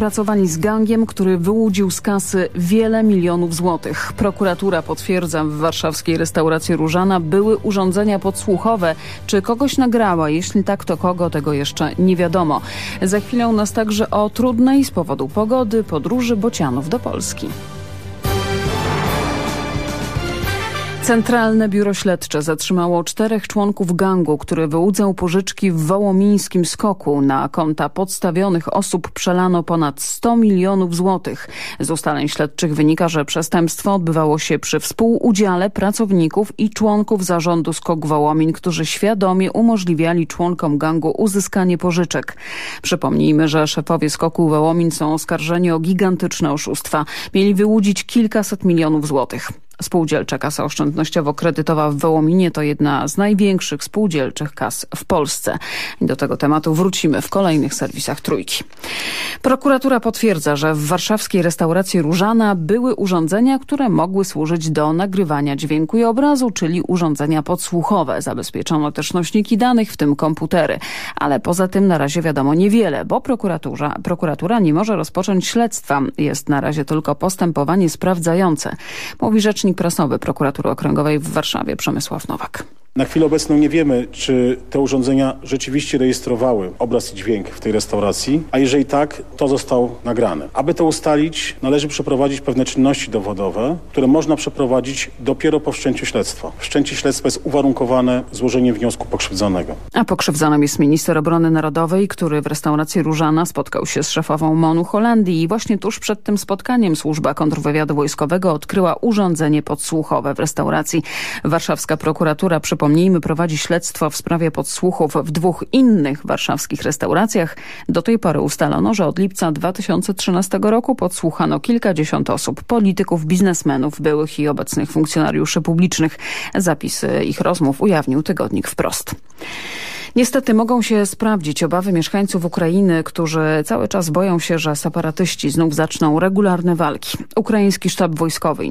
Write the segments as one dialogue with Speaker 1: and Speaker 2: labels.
Speaker 1: współpracowali z gangiem, który wyłudził z kasy wiele milionów złotych. Prokuratura potwierdza w warszawskiej restauracji Różana były urządzenia podsłuchowe. Czy kogoś nagrała? Jeśli tak, to kogo? Tego jeszcze nie wiadomo. Za chwilę nas także o trudnej z powodu pogody podróży bocianów do Polski. Centralne Biuro Śledcze zatrzymało czterech członków gangu, który wyłudzał pożyczki w wołomińskim skoku. Na konta podstawionych osób przelano ponad 100 milionów złotych. Z ustaleń śledczych wynika, że przestępstwo odbywało się przy współudziale pracowników i członków zarządu Skok Wołomin, którzy świadomie umożliwiali członkom gangu uzyskanie pożyczek. Przypomnijmy, że szefowie Skoku Wołomin są oskarżeni o gigantyczne oszustwa. Mieli wyłudzić kilkaset milionów złotych. Spółdzielcza Kasa Oszczędnościowo-Kredytowa w Wołominie to jedna z największych spółdzielczych kas w Polsce. Do tego tematu wrócimy w kolejnych serwisach Trójki. Prokuratura potwierdza, że w warszawskiej restauracji Różana były urządzenia, które mogły służyć do nagrywania dźwięku i obrazu, czyli urządzenia podsłuchowe. Zabezpieczono też nośniki danych, w tym komputery. Ale poza tym na razie wiadomo niewiele, bo prokuratura, prokuratura nie może rozpocząć śledztwa. Jest na razie tylko postępowanie sprawdzające. Mówi rzecznik rzecznik prasowy prokuratury okręgowej w Warszawie Przemysław Nowak.
Speaker 2: Na chwilę obecną nie wiemy, czy te urządzenia rzeczywiście rejestrowały obraz i dźwięk w tej restauracji, a jeżeli tak, to został nagrany. Aby to ustalić, należy przeprowadzić pewne czynności dowodowe, które można przeprowadzić dopiero po wszczęciu śledztwa. Wszczęcie śledztwa jest uwarunkowane złożeniem wniosku pokrzywdzonego.
Speaker 1: A pokrzywdzonym jest minister obrony narodowej, który w restauracji Różana spotkał się z szefową MONU Holandii i właśnie tuż przed tym spotkaniem służba kontrwywiadu wojskowego odkryła urządzenie podsłuchowe w restauracji. Warszawska prokuratura przy przypomnijmy, prowadzi śledztwo w sprawie podsłuchów w dwóch innych warszawskich restauracjach. Do tej pory ustalono, że od lipca 2013 roku podsłuchano kilkadziesiąt osób, polityków, biznesmenów, byłych i obecnych funkcjonariuszy publicznych. Zapisy ich rozmów ujawnił tygodnik wprost. Niestety mogą się sprawdzić obawy mieszkańców Ukrainy, którzy cały czas boją się, że separatyści znów zaczną regularne walki. Ukraiński sztab wojskowy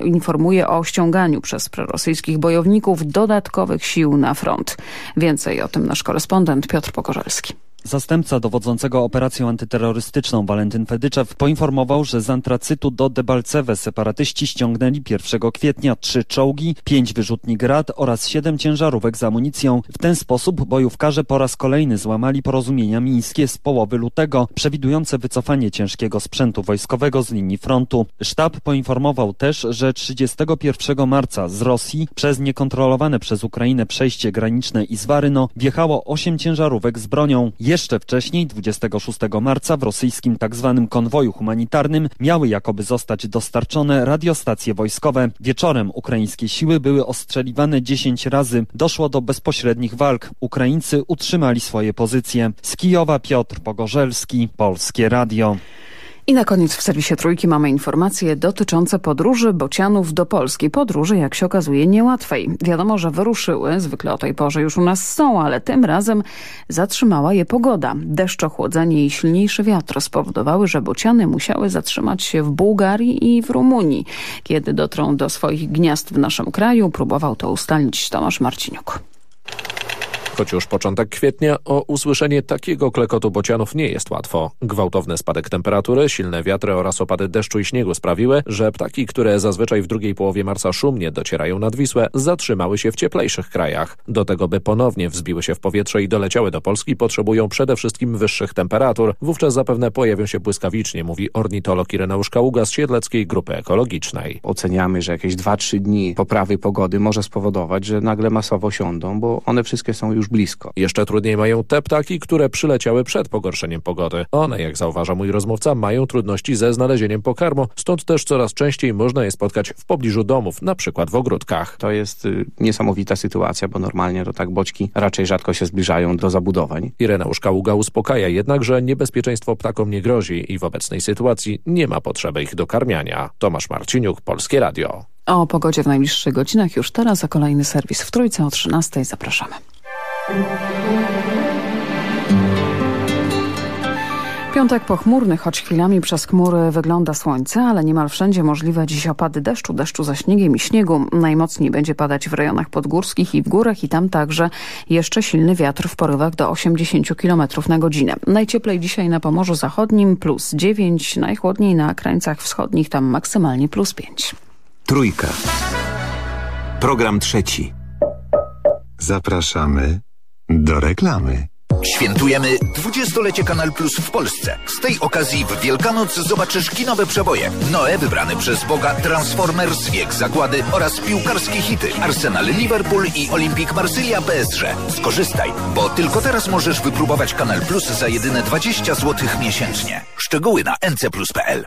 Speaker 1: informuje o ściąganiu przez prorosyjskich bojowników dodatkowych sił na front. Więcej o tym nasz korespondent Piotr Pokorzelski.
Speaker 3: Zastępca dowodzącego operacją antyterrorystyczną Walentyn Fedyczew poinformował, że z antracytu do Debalcewe separatyści ściągnęli 1 kwietnia trzy czołgi, pięć wyrzutni grad oraz siedem ciężarówek z amunicją. W ten sposób bojówkarze po raz kolejny złamali porozumienia mińskie z połowy lutego, przewidujące wycofanie ciężkiego sprzętu wojskowego z linii frontu. Sztab poinformował też, że 31 marca z Rosji przez niekontrolowane przez Ukrainę przejście graniczne Izwaryno wjechało osiem ciężarówek z bronią. Jeszcze wcześniej, 26 marca, w rosyjskim tzw. Tak konwoju humanitarnym miały jakoby zostać dostarczone radiostacje wojskowe. Wieczorem ukraińskie siły były ostrzeliwane 10 razy. Doszło do bezpośrednich walk. Ukraińcy utrzymali swoje pozycje. Z Kijowa Piotr Pogorzelski, Polskie Radio.
Speaker 1: I na koniec w serwisie Trójki mamy informacje dotyczące podróży bocianów do Polski. Podróży, jak się okazuje, niełatwej. Wiadomo, że wyruszyły, zwykle o tej porze już u nas są, ale tym razem zatrzymała je pogoda. Deszcz, ochłodzenie i silniejszy wiatr spowodowały, że bociany musiały zatrzymać się w Bułgarii i w Rumunii. Kiedy dotrą do swoich gniazd w naszym kraju, próbował to ustalić Tomasz Marciniuk.
Speaker 4: Choć już początek kwietnia, o usłyszenie takiego klekotu bocianów nie jest łatwo. Gwałtowny spadek temperatury, silne wiatry oraz opady deszczu i śniegu sprawiły, że ptaki, które zazwyczaj w drugiej połowie marca szumnie docierają nad Wisłę, zatrzymały się w cieplejszych krajach. Do tego, by ponownie wzbiły się w powietrze i doleciały do Polski, potrzebują przede wszystkim wyższych temperatur. Wówczas zapewne pojawią się błyskawicznie, mówi ornitolog Ireneusz Kaługa z Siedleckiej Grupy Ekologicznej.
Speaker 5: Oceniamy, że jakieś 2-3 dni poprawy pogody może spowodować, że nagle masowo siądą, bo one wszystkie są już już blisko.
Speaker 4: Jeszcze trudniej mają te ptaki, które przyleciały przed pogorszeniem pogody. One, jak zauważa mój rozmówca, mają trudności ze znalezieniem pokarmu, stąd też coraz częściej można je spotkać w pobliżu domów, na przykład w ogródkach.
Speaker 5: To jest y, niesamowita sytuacja, bo normalnie to tak boczki raczej rzadko się zbliżają do zabudowań.
Speaker 4: Ireneusz Kaługa uspokaja jednak, że niebezpieczeństwo ptakom nie grozi i w obecnej sytuacji nie ma potrzeby ich dokarmiania. Tomasz Marciniuk, Polskie Radio.
Speaker 1: O pogodzie w najbliższych godzinach już teraz, a kolejny serwis w Trójce o 13 zapraszamy. Piątek pochmurny, choć chwilami przez chmury wygląda słońce, ale niemal wszędzie możliwe dziś opady deszczu, deszczu za śniegiem i śniegu. Najmocniej będzie padać w rejonach podgórskich i w górach i tam także jeszcze silny wiatr w porywach do 80 km na godzinę. Najcieplej dzisiaj na Pomorzu Zachodnim plus 9, najchłodniej na krańcach wschodnich tam maksymalnie plus 5.
Speaker 6: Trójka. Program trzeci.
Speaker 7: Zapraszamy do reklamy.
Speaker 8: Świętujemy 20-lecie Kanal Plus w Polsce. Z tej okazji w Wielkanoc zobaczysz kinowe przeboje. Noe wybrany przez Boga Transformers Wiek Zagłady oraz piłkarskie hity Arsenal Liverpool i Olympique Marsylia PSG. Skorzystaj, bo tylko teraz możesz wypróbować Kanal Plus za jedyne 20 zł miesięcznie. Szczegóły na ncplus.pl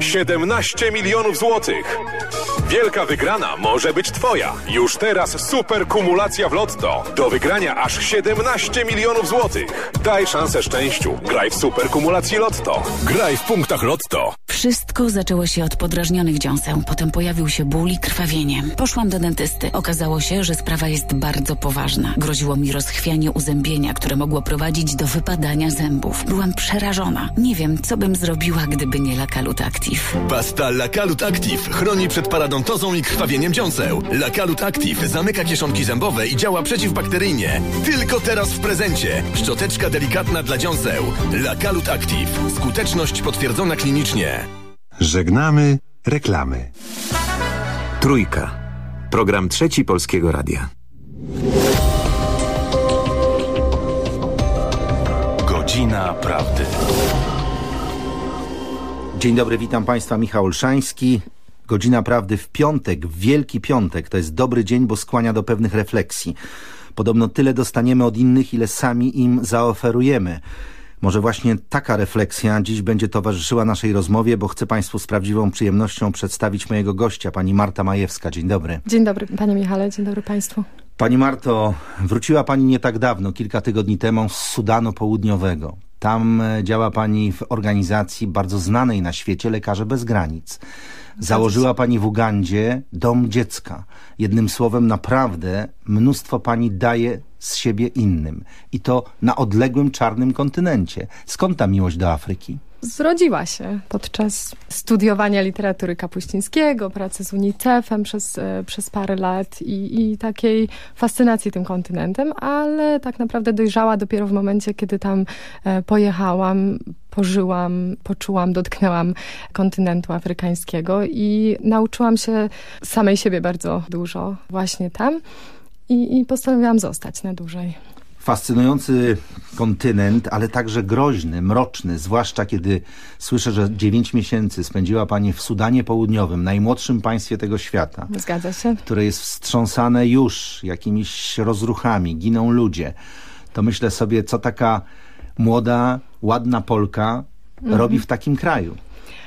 Speaker 9: 17 milionów złotych. Wielka wygrana może być Twoja. Już teraz super kumulacja w Lotto. Do wygrania aż 17 milionów złotych. Daj szansę szczęściu. Graj w super kumulacji Lotto. Graj w punktach Lotto.
Speaker 10: Wszystko zaczęło się od podrażnionych dziąseł. Potem pojawił się ból i krwawienie. Poszłam do dentysty. Okazało się, że sprawa jest bardzo poważna. Groziło mi rozchwianie uzębienia, które mogło prowadzić do wypadania zębów. Byłam przerażona. Nie wiem, co bym zrobiła, gdyby nie Lakalut Active.
Speaker 11: Pasta Lakalut Active chroni przed paradontozą i krwawieniem dziąseł. Lakalut Active zamyka kieszonki zębowe i działa przeciwbakteryjnie. Tylko teraz w prezencie. Szczoteczka delikatna dla dziąseł. Lakalut Active. Skuteczność potwierdzona klinicznie.
Speaker 7: Żegnamy reklamy.
Speaker 6: Trójka. Program trzeci Polskiego Radia.
Speaker 12: Godzina Prawdy.
Speaker 13: Dzień dobry, witam Państwa, Michał Olszański. Godzina Prawdy w piątek, w Wielki Piątek. To jest dobry dzień, bo skłania do pewnych refleksji. Podobno tyle dostaniemy od innych, ile sami im zaoferujemy. Może właśnie taka refleksja dziś będzie towarzyszyła naszej rozmowie, bo chcę Państwu z prawdziwą przyjemnością przedstawić mojego gościa, pani Marta Majewska. Dzień dobry.
Speaker 14: Dzień dobry, panie Michale, dzień dobry Państwu.
Speaker 13: Pani Marto, wróciła Pani nie tak dawno, kilka tygodni temu z Sudanu Południowego. Tam działa Pani w organizacji bardzo znanej na świecie Lekarze Bez Granic. Założyła Pani w Ugandzie Dom Dziecka. Jednym słowem, naprawdę mnóstwo Pani daje z siebie innym. I to na odległym czarnym kontynencie. Skąd ta miłość do Afryki?
Speaker 14: Zrodziła się podczas studiowania literatury Kapuścińskiego, pracy z UNICEF-em przez, przez parę lat i, i takiej fascynacji tym kontynentem, ale tak naprawdę dojrzała dopiero w momencie, kiedy tam pojechałam, pożyłam, poczułam, dotknęłam kontynentu afrykańskiego i nauczyłam się samej siebie bardzo dużo właśnie tam i, i postanowiłam zostać na dłużej.
Speaker 13: Fascynujący kontynent, ale także groźny, mroczny, zwłaszcza kiedy słyszę, że 9 miesięcy spędziła Pani w Sudanie Południowym, najmłodszym państwie tego świata.
Speaker 14: Zgadza się.
Speaker 13: Które jest wstrząsane już jakimiś rozruchami, giną ludzie. To myślę sobie, co taka młoda, ładna Polka mhm. robi w takim kraju.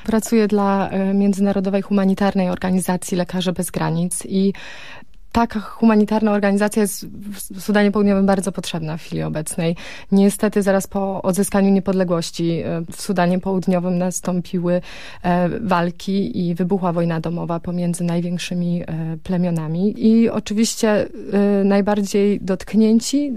Speaker 14: Pracuję dla Międzynarodowej Humanitarnej Organizacji Lekarze Bez Granic i taka humanitarna organizacja jest w Sudanie Południowym bardzo potrzebna w chwili obecnej. Niestety zaraz po odzyskaniu niepodległości e, w Sudanie Południowym nastąpiły e, walki i wybuchła wojna domowa pomiędzy największymi e, plemionami. I oczywiście najbardziej dotknięci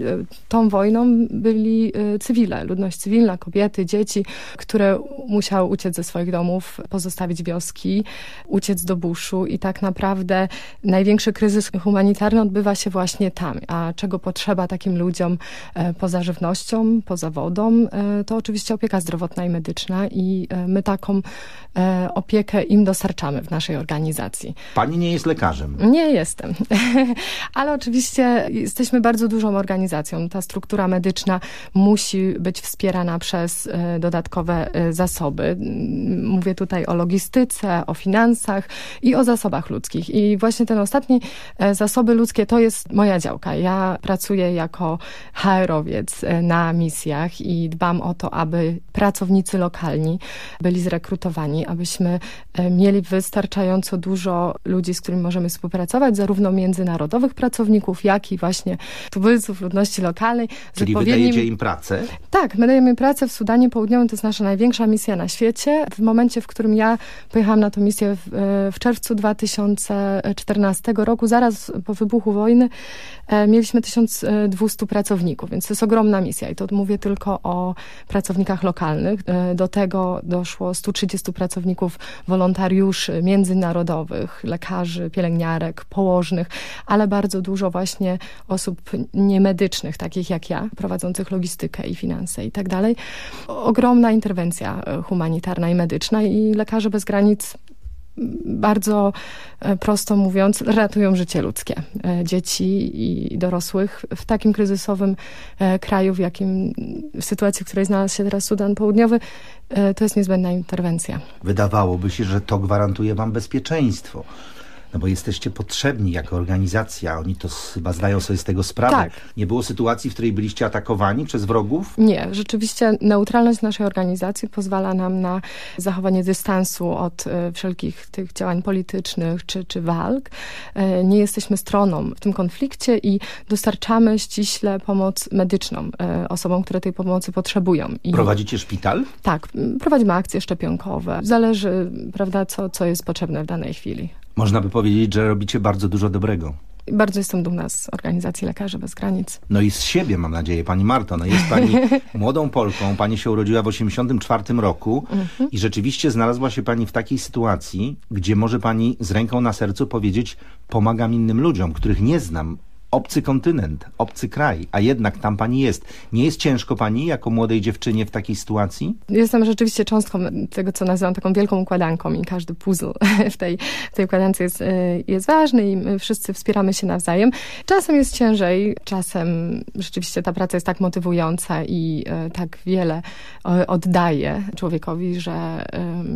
Speaker 14: tą wojną byli cywile, ludność cywilna, kobiety, dzieci, które musiały uciec ze swoich domów, pozostawić wioski, uciec do buszu i tak naprawdę największy kryzys humanitarny odbywa się właśnie tam. A czego potrzeba takim ludziom e, poza żywnością, poza wodą, e, to oczywiście opieka zdrowotna i medyczna i e, my taką opiekę im dostarczamy w naszej organizacji.
Speaker 13: Pani nie jest lekarzem?
Speaker 14: Nie jestem, ale oczywiście jesteśmy bardzo dużą organizacją. Ta struktura medyczna musi być wspierana przez dodatkowe zasoby. Mówię tutaj o logistyce, o finansach i o zasobach ludzkich. I właśnie ten ostatni zasoby ludzkie to jest moja działka. Ja pracuję jako HR-owiec e, na misjach i dbam o to, aby pracownicy lokalni byli zrekrutowani, abyśmy e, mieli wystarczająco dużo ludzi, z którymi możemy współpracować, zarówno międzynarodowych pracowników, jak i właśnie tubylców ludności lokalnej.
Speaker 13: Czyli odpowiednim... wydajecie im pracę?
Speaker 14: Tak, my dajemy pracę w Sudanie Południowym, to jest nasza największa misja na świecie. W momencie, w którym ja pojechałam na tę misję w, e, w czerwcu 2014 roku, zaraz po wybuchu wojny, e, mieliśmy 1200 pracowników, więc to jest ogromna misja i to mówię tylko o pracownikach lokalnych. E, do tego doszło 130 pracowników wolontariuszy międzynarodowych, lekarzy, pielęgniarek, położnych, ale bardzo dużo właśnie osób niemedycznych, takich jak ja, prowadzących logistykę i finanse i tak dalej. Ogromna interwencja humanitarna i medyczna i Lekarze Bez Granic bardzo e, prosto mówiąc, ratują życie ludzkie. E, dzieci i dorosłych w takim kryzysowym e, kraju, w jakim, w sytuacji, w której znalazł się teraz Sudan Południowy, to jest niezbędna interwencja.
Speaker 13: Wydawałoby się, że to gwarantuje wam bezpieczeństwo no bo jesteście potrzebni jako organizacja, oni to chyba zdają sobie z tego sprawę.
Speaker 14: Tak.
Speaker 13: Nie było sytuacji, w której byliście atakowani przez wrogów?
Speaker 14: Nie, rzeczywiście neutralność naszej organizacji pozwala nam na zachowanie dystansu od y, wszelkich tych działań politycznych czy, czy walk. Y, nie jesteśmy stroną w tym konflikcie i dostarczamy ściśle pomoc medyczną y, osobom, które tej pomocy potrzebują. I
Speaker 13: Prowadzicie szpital?
Speaker 14: Tak, prowadzimy akcje szczepionkowe. Zależy, prawda, co, co jest potrzebne w danej chwili.
Speaker 13: Można by powiedzieć, że robicie bardzo dużo dobrego.
Speaker 14: Bardzo jestem dumna z organizacji Lekarzy Bez Granic.
Speaker 13: No i z siebie, mam nadzieję, pani Marto. No jest pani młodą Polką, pani się urodziła w 1984 roku mhm. i rzeczywiście znalazła się pani w takiej sytuacji, gdzie może pani z ręką na sercu powiedzieć, pomagam innym ludziom, których nie znam, obcy kontynent, obcy kraj, a jednak tam pani jest. Nie jest ciężko pani jako młodej dziewczynie w takiej sytuacji?
Speaker 14: Jestem rzeczywiście cząstką tego, co nazywam taką wielką układanką i każdy puzzle w tej, w tej układance jest, e, jest ważny i my wszyscy wspieramy się nawzajem. Czasem jest ciężej, czasem rzeczywiście ta praca jest tak motywująca i e, tak wiele oddaje człowiekowi, że,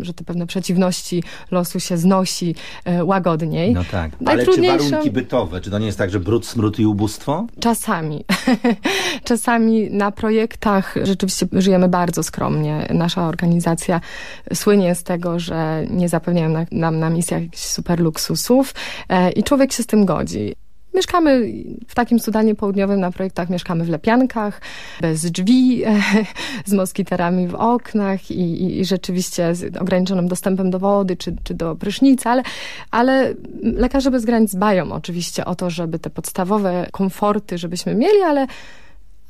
Speaker 14: że te pewne przeciwności losu się znosi e, łagodniej.
Speaker 13: No tak, ale czy warunki bytowe, czy to nie jest tak, że brud, smród i ubóstwo?
Speaker 14: Czasami. Czasami na projektach rzeczywiście żyjemy bardzo skromnie. Nasza organizacja słynie z tego, że nie zapewniają nam na misjach jakichś super luksusów e, i człowiek się z tym godzi. Mieszkamy w takim Sudanie Południowym na projektach, mieszkamy w lepiankach, bez drzwi, z moskiterami w oknach i, i, rzeczywiście z ograniczonym dostępem do wody czy, czy do prysznica, ale, ale lekarze bez granic dbają oczywiście o to, żeby te podstawowe komforty, żebyśmy mieli, ale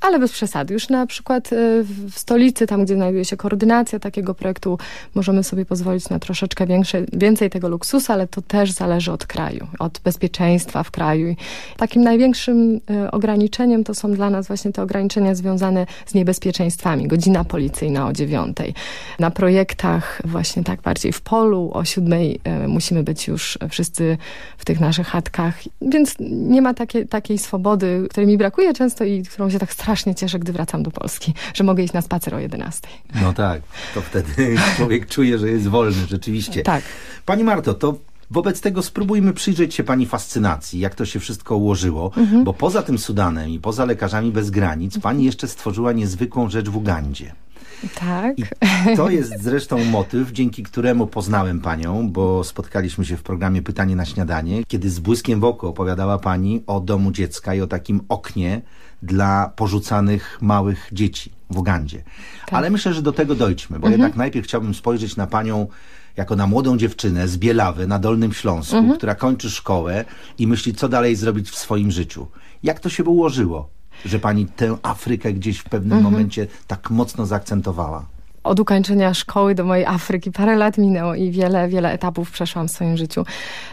Speaker 14: ale bez przesady. Już na przykład e, w stolicy, tam gdzie znajduje się koordynacja takiego projektu, możemy sobie pozwolić na troszeczkę większe, więcej tego luksusu, ale to też zależy od kraju, od bezpieczeństwa w kraju. takim największym e, ograniczeniem to są dla nas właśnie te ograniczenia związane z niebezpieczeństwami. Godzina policyjna o dziewiątej. Na projektach właśnie tak bardziej w polu o siódmej e, musimy być już wszyscy w tych naszych chatkach. Więc nie ma takiej, takiej swobody, której mi brakuje często i którą się tak cieszę, gdy wracam do Polski, że mogę iść na spacer o 11.
Speaker 13: No tak, to wtedy człowiek czuje, że jest wolny, rzeczywiście.
Speaker 14: Tak.
Speaker 13: Pani Marto, to Wobec tego spróbujmy przyjrzeć się Pani fascynacji, jak to się wszystko ułożyło, mhm. bo poza tym Sudanem i poza Lekarzami Bez Granic Pani jeszcze stworzyła niezwykłą rzecz w Ugandzie.
Speaker 14: Tak.
Speaker 13: I to jest zresztą motyw, dzięki któremu poznałem panią, bo spotkaliśmy się w programie Pytanie na śniadanie, kiedy z błyskiem w oku opowiadała pani o domu dziecka i o takim oknie dla porzucanych małych dzieci w Ugandzie. Tak. Ale myślę, że do tego dojdźmy, bo mhm. jednak najpierw chciałbym spojrzeć na panią jako na młodą dziewczynę z Bielawy na Dolnym Śląsku, mhm. która kończy szkołę i myśli, co dalej zrobić w swoim życiu. Jak to się ułożyło, że pani tę Afrykę gdzieś w pewnym mhm. momencie tak mocno zaakcentowała?
Speaker 14: Od ukończenia szkoły do mojej Afryki parę lat minęło i wiele, wiele etapów przeszłam w swoim życiu.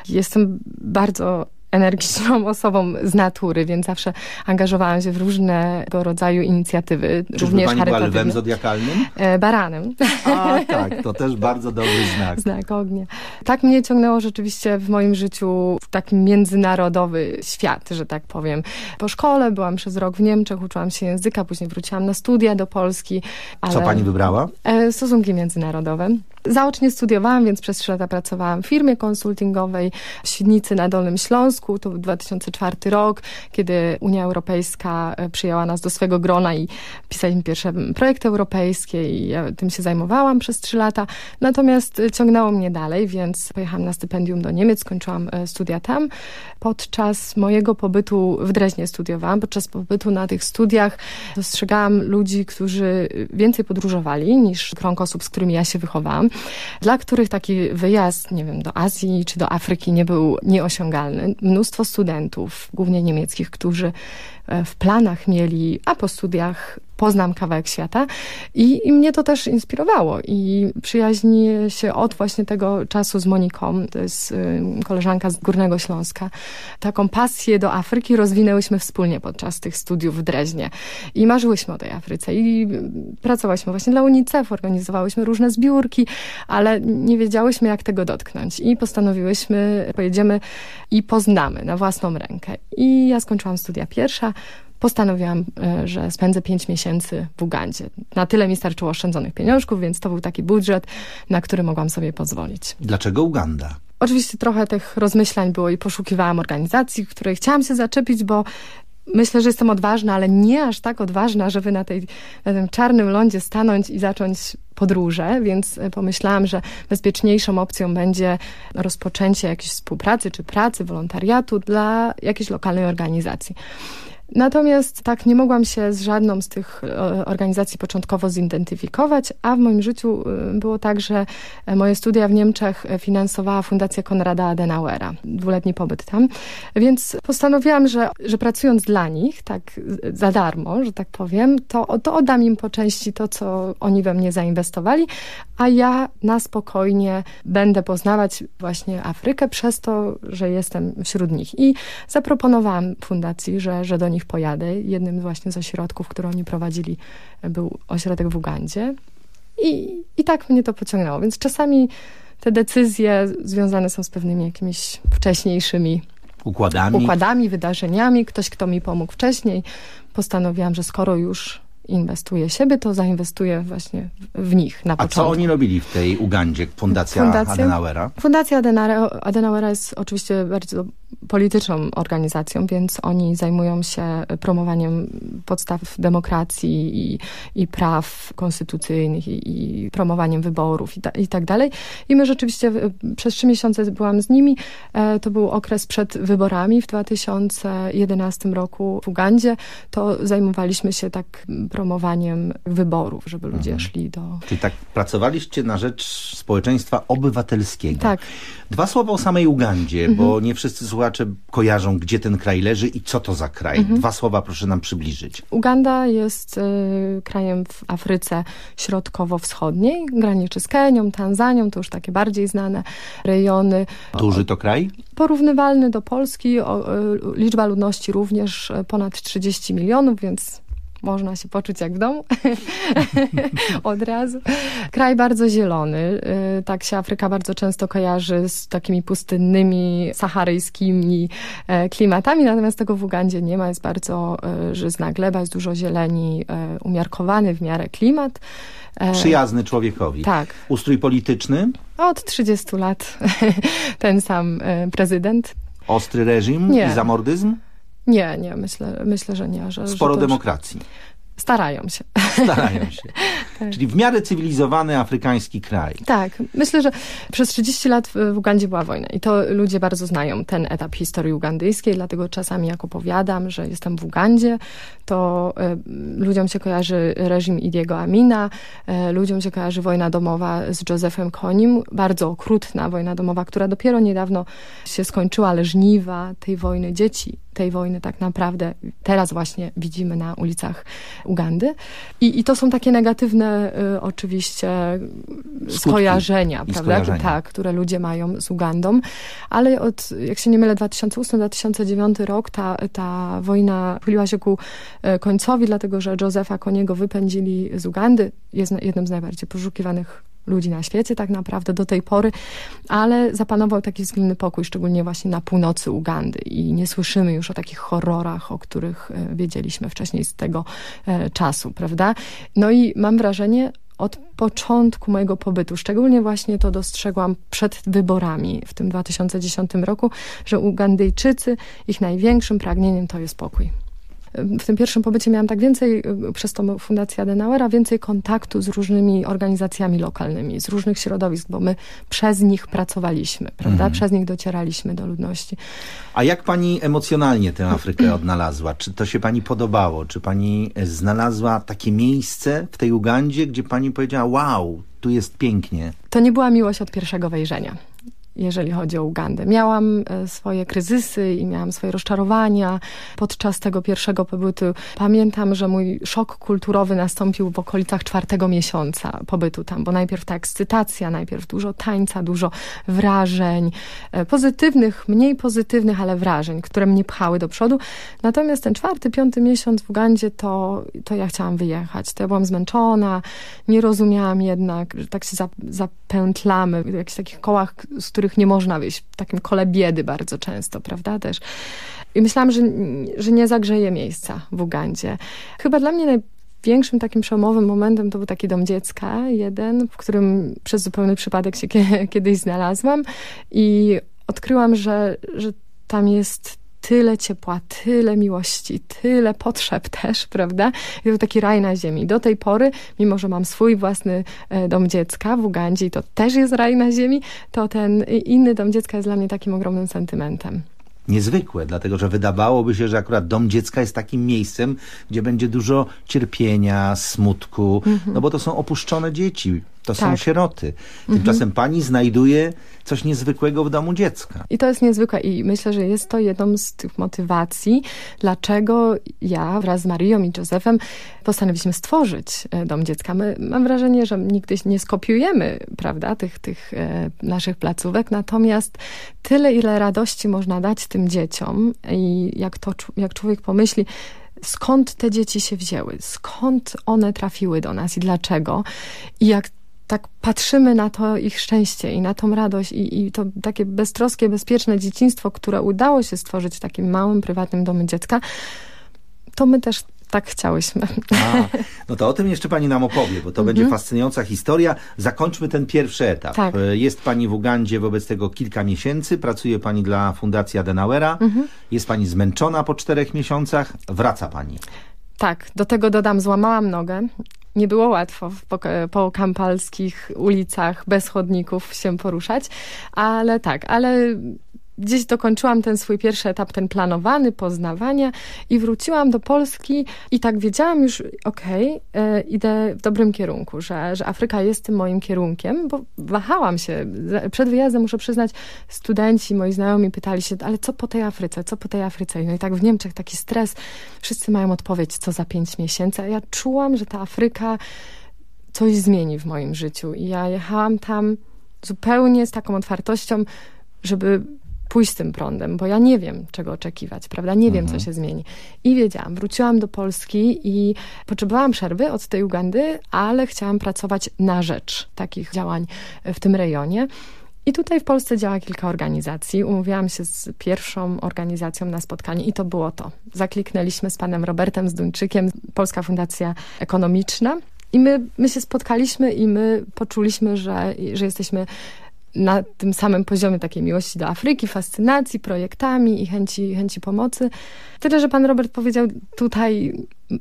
Speaker 14: Jestem bardzo energiczną osobą z natury, więc zawsze angażowałam się w różnego rodzaju inicjatywy,
Speaker 13: Czyżby
Speaker 14: również
Speaker 13: pani była lwem zodiakalnym?
Speaker 14: E, baranem.
Speaker 13: A, tak, to też bardzo dobry znak.
Speaker 14: Znak ognia. Tak mnie ciągnęło rzeczywiście w moim życiu w taki międzynarodowy świat, że tak powiem. Po szkole byłam przez rok w Niemczech, uczyłam się języka, później wróciłam na studia do Polski.
Speaker 13: Ale... Co pani wybrała?
Speaker 14: E, stosunki międzynarodowe. Zaocznie studiowałam, więc przez trzy lata pracowałam w firmie konsultingowej w Świdnicy na Dolnym Śląsku. To był 2004 rok, kiedy Unia Europejska e, przyjęła nas do swego grona i pisaliśmy pierwsze projekty europejskie i ja tym się zajmowałam przez trzy lata. Natomiast e, ciągnęło mnie dalej, więc pojechałam na stypendium do Niemiec, skończyłam e, studia tam. Podczas mojego pobytu w Dreźnie studiowałam. Podczas pobytu na tych studiach dostrzegałam ludzi, którzy więcej podróżowali niż krąg osób, z którymi ja się wychowałam dla których taki wyjazd, nie wiem, do Azji czy do Afryki nie był nieosiągalny. Mnóstwo studentów, głównie niemieckich, którzy w planach mieli, a po studiach poznam kawałek świata. I, i mnie to też inspirowało. I przyjaźnię się od właśnie tego czasu z Moniką, to jest y, koleżanka z Górnego Śląska. Taką pasję do Afryki rozwinęłyśmy wspólnie podczas tych studiów w Dreźnie. I marzyłyśmy o tej Afryce. I pracowałyśmy właśnie dla UNICEF, organizowałyśmy różne zbiórki, ale nie wiedziałyśmy jak tego dotknąć. I postanowiłyśmy, pojedziemy i poznamy na własną rękę. I ja skończyłam studia pierwsza, postanowiłam, e, że spędzę pięć miesięcy w Ugandzie. Na tyle mi starczyło oszczędzonych pieniążków, więc to był taki budżet, na który mogłam sobie pozwolić.
Speaker 13: Dlaczego Uganda?
Speaker 14: Oczywiście trochę tych rozmyślań było i poszukiwałam organizacji, której chciałam się zaczepić, bo myślę, że jestem odważna, ale nie aż tak odważna, żeby na, tej, na tym czarnym lądzie stanąć i zacząć podróże, więc pomyślałam, że bezpieczniejszą opcją będzie rozpoczęcie jakiejś współpracy czy pracy, wolontariatu dla jakiejś lokalnej organizacji. Natomiast tak nie mogłam się z żadną z tych e, organizacji początkowo zidentyfikować, a w moim życiu e, było tak, że e, moje studia w Niemczech finansowała Fundacja Konrada Adenauera, dwuletni pobyt tam. Więc postanowiłam, że, że pracując dla nich, tak za darmo, że tak powiem, to, to oddam im po części to, co oni we mnie zainwestowali, a ja na spokojnie będę poznawać właśnie Afrykę przez to, że jestem wśród nich. I zaproponowałam fundacji, że, że do nich pojadę. Jednym właśnie z ośrodków, które oni prowadzili, był ośrodek w Ugandzie. I, I tak mnie to pociągnęło. Więc czasami te decyzje związane są z pewnymi jakimiś wcześniejszymi
Speaker 13: układami,
Speaker 14: układami wydarzeniami. Ktoś, kto mi pomógł wcześniej, postanowiłam, że skoro już inwestuje siebie, to zainwestuje właśnie w nich na początku.
Speaker 13: A co oni robili w tej Ugandzie, Fundacja, Fundacja Adenauera?
Speaker 14: Fundacja Adenauera jest oczywiście bardzo polityczną organizacją, więc oni zajmują się promowaniem podstaw demokracji i, i praw konstytucyjnych i, i promowaniem wyborów i, ta, i tak dalej. I my rzeczywiście przez trzy miesiące byłam z nimi. E, to był okres przed wyborami w 2011 roku w Ugandzie. To zajmowaliśmy się tak promowaniem wyborów, żeby ludzie mhm. szli do...
Speaker 13: Czyli tak pracowaliście na rzecz społeczeństwa obywatelskiego.
Speaker 14: Tak.
Speaker 13: Dwa słowa o samej Ugandzie, mhm. bo nie wszyscy słuchacze kojarzą, gdzie ten kraj leży i co to za kraj. Mhm. Dwa słowa proszę nam przybliżyć.
Speaker 14: Uganda jest y, krajem w Afryce Środkowo-Wschodniej, graniczy z Kenią, Tanzanią, to już takie bardziej znane rejony.
Speaker 13: Duży to kraj?
Speaker 14: Porównywalny do Polski, o, y, liczba ludności również ponad 30 milionów, więc można się poczuć jak w domu od razu. Kraj bardzo zielony. Y, tak się Afryka bardzo często kojarzy z takimi pustynnymi, saharyjskimi e, klimatami, natomiast tego w Ugandzie nie ma. Jest bardzo e, żyzna gleba, jest dużo zieleni, e, umiarkowany w miarę klimat.
Speaker 13: Przyjazny człowiekowi.
Speaker 14: Tak.
Speaker 13: Ustrój polityczny?
Speaker 14: Od 30 lat ten sam prezydent.
Speaker 13: Ostry reżim
Speaker 14: nie.
Speaker 13: i zamordyzm?
Speaker 14: Nie, nie, myślę, myślę że nie. Że,
Speaker 13: Sporo
Speaker 14: że
Speaker 13: demokracji.
Speaker 14: Starają się.
Speaker 13: Starają się. tak. Czyli w miarę cywilizowany afrykański kraj.
Speaker 14: Tak. Myślę, że przez 30 lat w Ugandzie była wojna i to ludzie bardzo znają ten etap historii ugandyjskiej, dlatego czasami jak opowiadam, że jestem w Ugandzie, to y, ludziom się kojarzy reżim Idiego Amina, y, ludziom się kojarzy wojna domowa z Josephem Konim, bardzo okrutna wojna domowa, która dopiero niedawno się skończyła, ale żniwa tej wojny dzieci tej wojny tak naprawdę teraz właśnie widzimy na ulicach Ugandy. I, i to są takie negatywne y, oczywiście Skutki skojarzenia, prawda? Skojarzenia. Tak, które ludzie mają z Ugandą. Ale od, jak się nie mylę, 2008-2009 rok ta, ta wojna chyliła się ku e, końcowi, dlatego że Józefa Koniego wypędzili z Ugandy. Jest jednym z najbardziej poszukiwanych ludzi na świecie tak naprawdę do tej pory, ale zapanował taki względny pokój, szczególnie właśnie na północy Ugandy i nie słyszymy już o takich horrorach, o których e, wiedzieliśmy wcześniej z tego e, czasu, prawda? No i mam wrażenie, od początku mojego pobytu, szczególnie właśnie to dostrzegłam przed wyborami w tym 2010 roku, że Ugandyjczycy, ich największym pragnieniem to jest pokój w tym pierwszym pobycie miałam tak więcej, y, przez tą Fundację Adenauera, więcej kontaktu z różnymi organizacjami lokalnymi, z różnych środowisk, bo my przez nich pracowaliśmy, prawda? Mhm. Przez nich docieraliśmy do ludności.
Speaker 13: A jak pani emocjonalnie tę Afrykę odnalazła? Czy to się pani podobało? Czy pani znalazła takie miejsce w tej Ugandzie, gdzie pani powiedziała, wow, tu jest pięknie?
Speaker 14: To nie była miłość od pierwszego wejrzenia jeżeli chodzi o Ugandę. Miałam e, swoje kryzysy i miałam swoje rozczarowania podczas tego pierwszego pobytu. Pamiętam, że mój szok kulturowy nastąpił w okolicach czwartego miesiąca pobytu tam, bo najpierw ta ekscytacja, najpierw dużo tańca, dużo wrażeń, e, pozytywnych, mniej pozytywnych, ale wrażeń, które mnie pchały do przodu. Natomiast ten czwarty, piąty miesiąc w Ugandzie, to, to ja chciałam wyjechać. To ja byłam zmęczona, nie rozumiałam jednak, że tak się zapętlamy w jakichś takich kołach, z których których nie można wyjść, w takim kole biedy bardzo często, prawda, też. I myślałam, że, że nie zagrzeje miejsca w Ugandzie. Chyba dla mnie największym takim przełomowym momentem to był taki dom dziecka, jeden, w którym przez zupełny przypadek się kiedyś znalazłam i odkryłam, że, że tam jest tyle ciepła, tyle miłości, tyle potrzeb też, prawda? I to taki raj na ziemi. Do tej pory, mimo że mam swój własny e, dom dziecka w Ugandzie i to też jest raj na ziemi, to ten inny dom dziecka jest dla mnie takim ogromnym sentymentem
Speaker 13: niezwykłe, dlatego że wydawałoby się, że akurat dom dziecka jest takim miejscem, gdzie będzie dużo cierpienia, smutku, no bo to są opuszczone dzieci, to tak. są sieroty. Tymczasem mhm. pani znajduje coś niezwykłego w domu dziecka.
Speaker 14: I to jest niezwykłe i myślę, że jest to jedną z tych motywacji, dlaczego ja wraz z Marią i Józefem postanowiliśmy stworzyć e, dom dziecka. My, mam wrażenie, że nigdy nie skopiujemy prawda, tych, tych e, naszych placówek, natomiast tyle, ile radości można dać tym dzieciom i jak, to, jak człowiek pomyśli, skąd te dzieci się wzięły, skąd one trafiły do nas i dlaczego. I jak tak patrzymy na to ich szczęście i na tą radość i, i to takie beztroskie, bezpieczne dzieciństwo, które udało się stworzyć w takim małym, prywatnym domu dziecka, to my też tak chciałyśmy.
Speaker 13: A, no to o tym jeszcze pani nam opowie, bo to mhm. będzie fascynująca historia. Zakończmy ten pierwszy etap. Tak. E, jest pani w Ugandzie wobec tego kilka miesięcy, pracuje pani dla Fundacji Adenauera, mhm. jest pani zmęczona po czterech miesiącach, wraca pani.
Speaker 14: Tak, do tego dodam, złamałam nogę nie było łatwo po, po kampalskich ulicach bez chodników się poruszać, ale tak, ale gdzieś dokończyłam ten swój pierwszy etap, ten planowany, poznawania i wróciłam do Polski i tak wiedziałam już, okej, okay, idę w dobrym kierunku, że, że Afryka jest tym moim kierunkiem, bo wahałam się. Przed wyjazdem, muszę przyznać, studenci, moi znajomi pytali się, ale co po tej Afryce, co po tej Afryce? No i tak w Niemczech taki stres, wszyscy mają odpowiedź, co za pięć miesięcy, a ja czułam, że ta Afryka coś zmieni w moim życiu i ja jechałam tam zupełnie z taką otwartością, żeby pójść z tym prądem, bo ja nie wiem, czego oczekiwać, prawda? Nie wiem, co mhm. się zmieni. I wiedziałam, wróciłam do Polski i potrzebowałam przerwy od tej Ugandy, ale chciałam pracować na rzecz takich działań w tym rejonie. I tutaj w Polsce działa kilka organizacji. Umówiłam się z pierwszą organizacją na spotkanie i to było to. Zakliknęliśmy z panem Robertem Zduńczykiem, Polska Fundacja Ekonomiczna. I my, my się spotkaliśmy i my poczuliśmy, że, że jesteśmy na tym samym poziomie takiej miłości do Afryki, fascynacji projektami i chęci, chęci pomocy. Tyle, że pan Robert powiedział tutaj,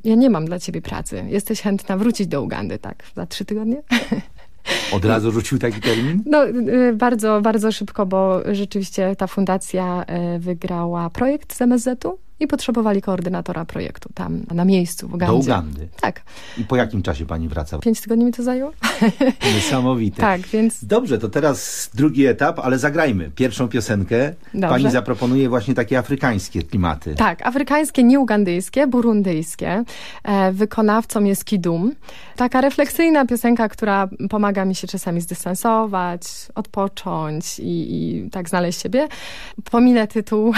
Speaker 14: ja nie mam dla ciebie pracy. Jesteś chętna wrócić do Ugandy, tak? Za trzy tygodnie?
Speaker 13: Od razu rzucił taki termin?
Speaker 14: No, y, bardzo, bardzo szybko, bo rzeczywiście ta fundacja y, wygrała projekt z MSZ-u i potrzebowali koordynatora projektu tam na miejscu w Ugandzie.
Speaker 13: Do Ugandy?
Speaker 14: Tak.
Speaker 13: I po jakim czasie pani wraca?
Speaker 14: Pięć tygodni mi to zajęło.
Speaker 13: Niesamowite.
Speaker 14: tak, więc...
Speaker 13: Dobrze, to teraz drugi etap, ale zagrajmy. Pierwszą piosenkę
Speaker 14: Dobrze.
Speaker 13: pani zaproponuje właśnie takie afrykańskie klimaty.
Speaker 14: Tak, afrykańskie, nie ugandyjskie, burundyjskie. E, wykonawcą jest Kidum. Taka refleksyjna piosenka, która pomaga mi się czasami zdystansować, odpocząć i, i tak znaleźć siebie. Pominę tytuł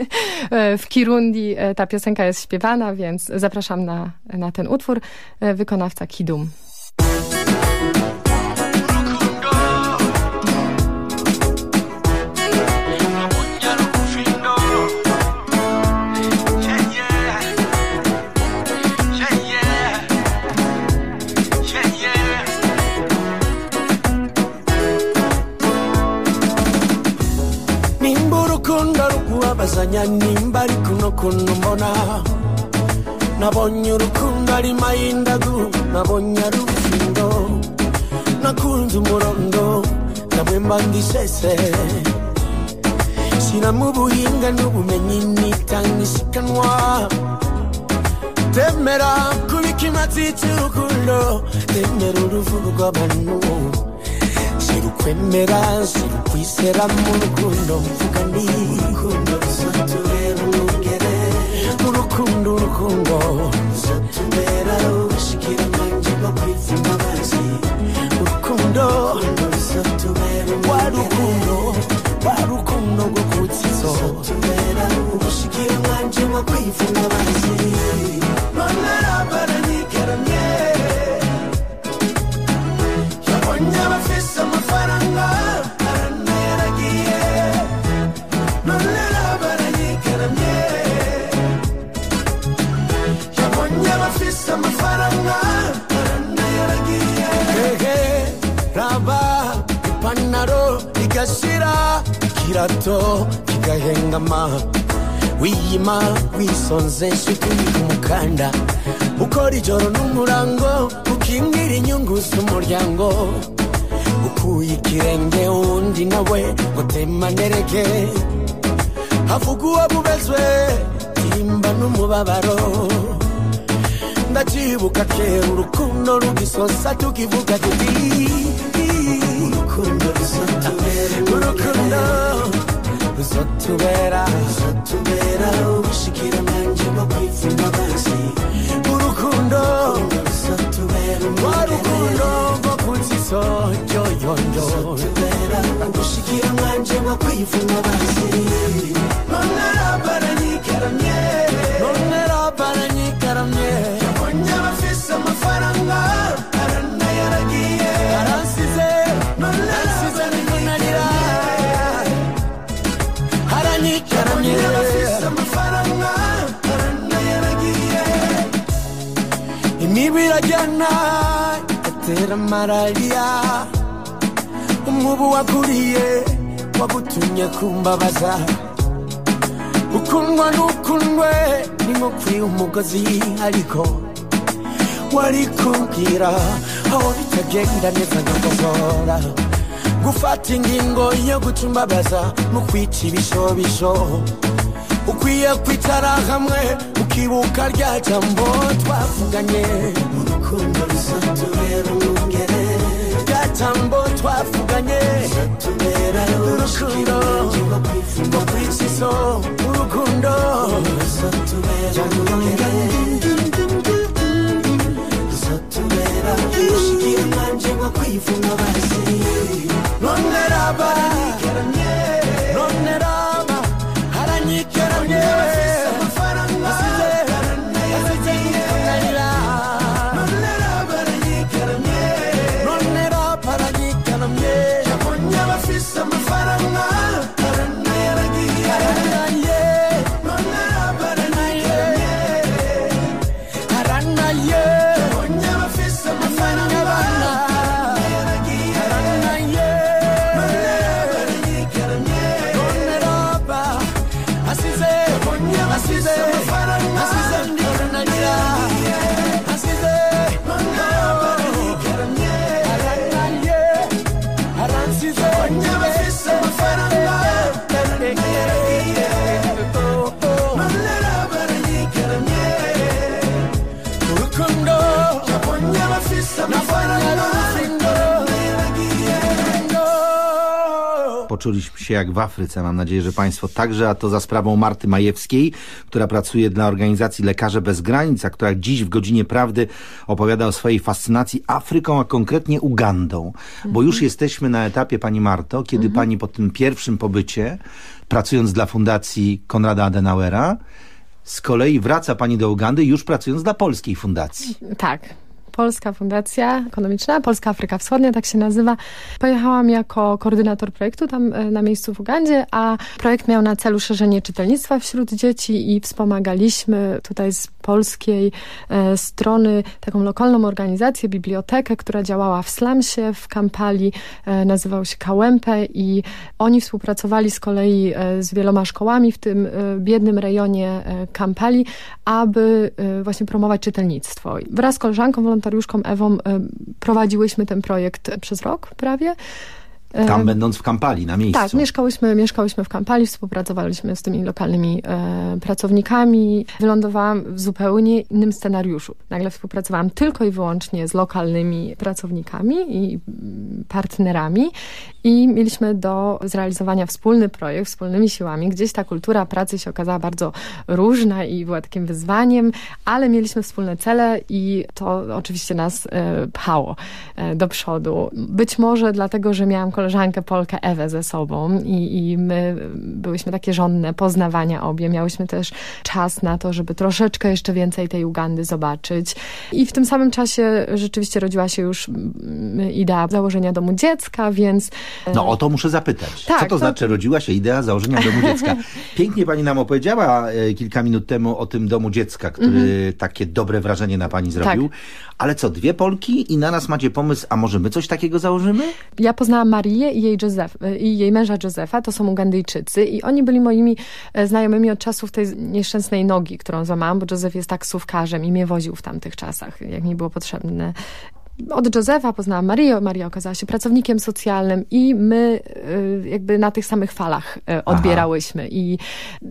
Speaker 14: w Kirundi e, ta piosenka jest śpiewana, więc zapraszam na, na ten utwór. E, wykonawca Kidum.
Speaker 15: Bazanya nimba ari kuno kuno mbona. Nabonye urukundo ari mayindagu nabonye ari ubufindo nakunze umurondo ndabwemba ngisese shyiramo ubuhinga n'ubumenyi nitanga isiganwa temera kubika imatsi cy'urukundo temera uruvugo rw'abantu ukwemera sura ukwizera mu rukundo mvuga ni urukundo ruzatubera umugere mu rukundo urukundo ruzatubera ubushikira amagi bakwiza imbabazi urukundo ruzatubera umugere wa rukundo rwo kutsizo ruzatubera ubushikira amagi bakwiza imbabazi ikirato kigahengama wiyima wisonze nshuti umukanda. Ukora ijoro n'umurango ukingira inyungu z'umuryango. Ukuye ikirenge undi nawe ngo temanereke havuga uwabubezwe timba n'umubabaro. Ndacyibuka kera urukundo rugisosa tukivuga tuti urukundo sotto kundo sotto vera sotto vera wish you. could mangi kundo sotto vera Guru kundo ma kuti yo yo yo sotto vera wish you could mangi ma ni caramie Non era ni caramie Vogliamo fissa ma faranga Aranna aranyikaramye abafise amafaranga aranayaragiye imibu irajyana igatera malariya umubu waguriye wagutumye kumbabaza. Ukundwa n'ukundwe ni nko kwiha umugozi ariko wari kumbwira aho bitagenda neza nkakosora gufata ingingo yo gucumbabaza mu kwica ibishobisho. Ukwiye kwicara hamwe ukibuka rya jambo twavuganye. Urukundo ruzatubera umwungere rya jambo twavuganye. Ruzatubera urukundo rwo kwica iso urukundo. Ruzatubera umwungere ruzatubera ushikira kwayifunga bahise none raba haranyikeramye none raba haranyikeramye
Speaker 13: poczuliśmy się jak w Afryce. Mam nadzieję, że Państwo także, a to za sprawą Marty Majewskiej, która pracuje dla organizacji Lekarze Bez Granic, a która dziś w Godzinie Prawdy opowiada o swojej fascynacji Afryką, a konkretnie Ugandą. Bo już jesteśmy na etapie, Pani Marto, kiedy Pani po tym pierwszym pobycie, pracując dla Fundacji Konrada Adenauera, z kolei wraca Pani do Ugandy już pracując dla Polskiej Fundacji.
Speaker 14: Tak. Polska Fundacja Ekonomiczna, Polska Afryka Wschodnia, tak się nazywa. Pojechałam jako koordynator projektu tam e, na miejscu w Ugandzie, a projekt miał na celu szerzenie czytelnictwa wśród dzieci i wspomagaliśmy tutaj z polskiej e, strony taką lokalną organizację, bibliotekę, która działała w slumsie w Kampali, e, nazywał się Kałępę i oni współpracowali z kolei z wieloma szkołami w tym biednym rejonie Kampali, aby właśnie promować czytelnictwo. Wraz z koleżanką, wolontariuszką Ewą e, prowadziłyśmy ten projekt przez rok prawie.
Speaker 13: Tam będąc w Kampali, na miejscu.
Speaker 14: tak, mieszkałyśmy, mieszkałyśmy w Kampali, współpracowaliśmy z tymi lokalnymi e, pracownikami. Wylądowałam w zupełnie innym scenariuszu. Nagle współpracowałam tylko i wyłącznie z lokalnymi pracownikami i mm, partnerami i mieliśmy do zrealizowania wspólny projekt wspólnymi siłami. Gdzieś ta kultura pracy się okazała bardzo różna i była takim wyzwaniem, ale mieliśmy wspólne cele i to oczywiście nas e, pchało e, do przodu. Być może dlatego, że miałam koleżankę Polkę Ewę ze sobą i, i my byłyśmy takie żonne poznawania obie. Miałyśmy też czas na to, żeby troszeczkę jeszcze więcej tej Ugandy zobaczyć. I w tym samym czasie rzeczywiście rodziła się już mm, idea założenia domu dziecka, więc... e,
Speaker 13: No o to muszę zapytać.
Speaker 14: Tak,
Speaker 13: Co to,
Speaker 14: to-
Speaker 13: znaczy rodziła się idea założenia domu dziecka? Pięknie pani nam opowiedziała e, kilka minut temu o tym domu dziecka, który
Speaker 14: Mhm.
Speaker 13: takie dobre wrażenie na pani zrobił. Ale co, dwie Polki i na nas macie pomysł, a może my coś takiego założymy?
Speaker 14: Ja poznałam Marię i jej, i jej męża Józefa, to są Ugandyjczycy i oni byli moimi e, znajomymi od czasów tej nieszczęsnej nogi, którą złamałam, bo Józef jest taksówkarzem i mnie woził w tamtych czasach, jak mi było potrzebne. Od Józefa poznałam Marię, Maria okazała się pracownikiem socjalnym i my e, jakby na tych samych falach e, odbierałyśmy. I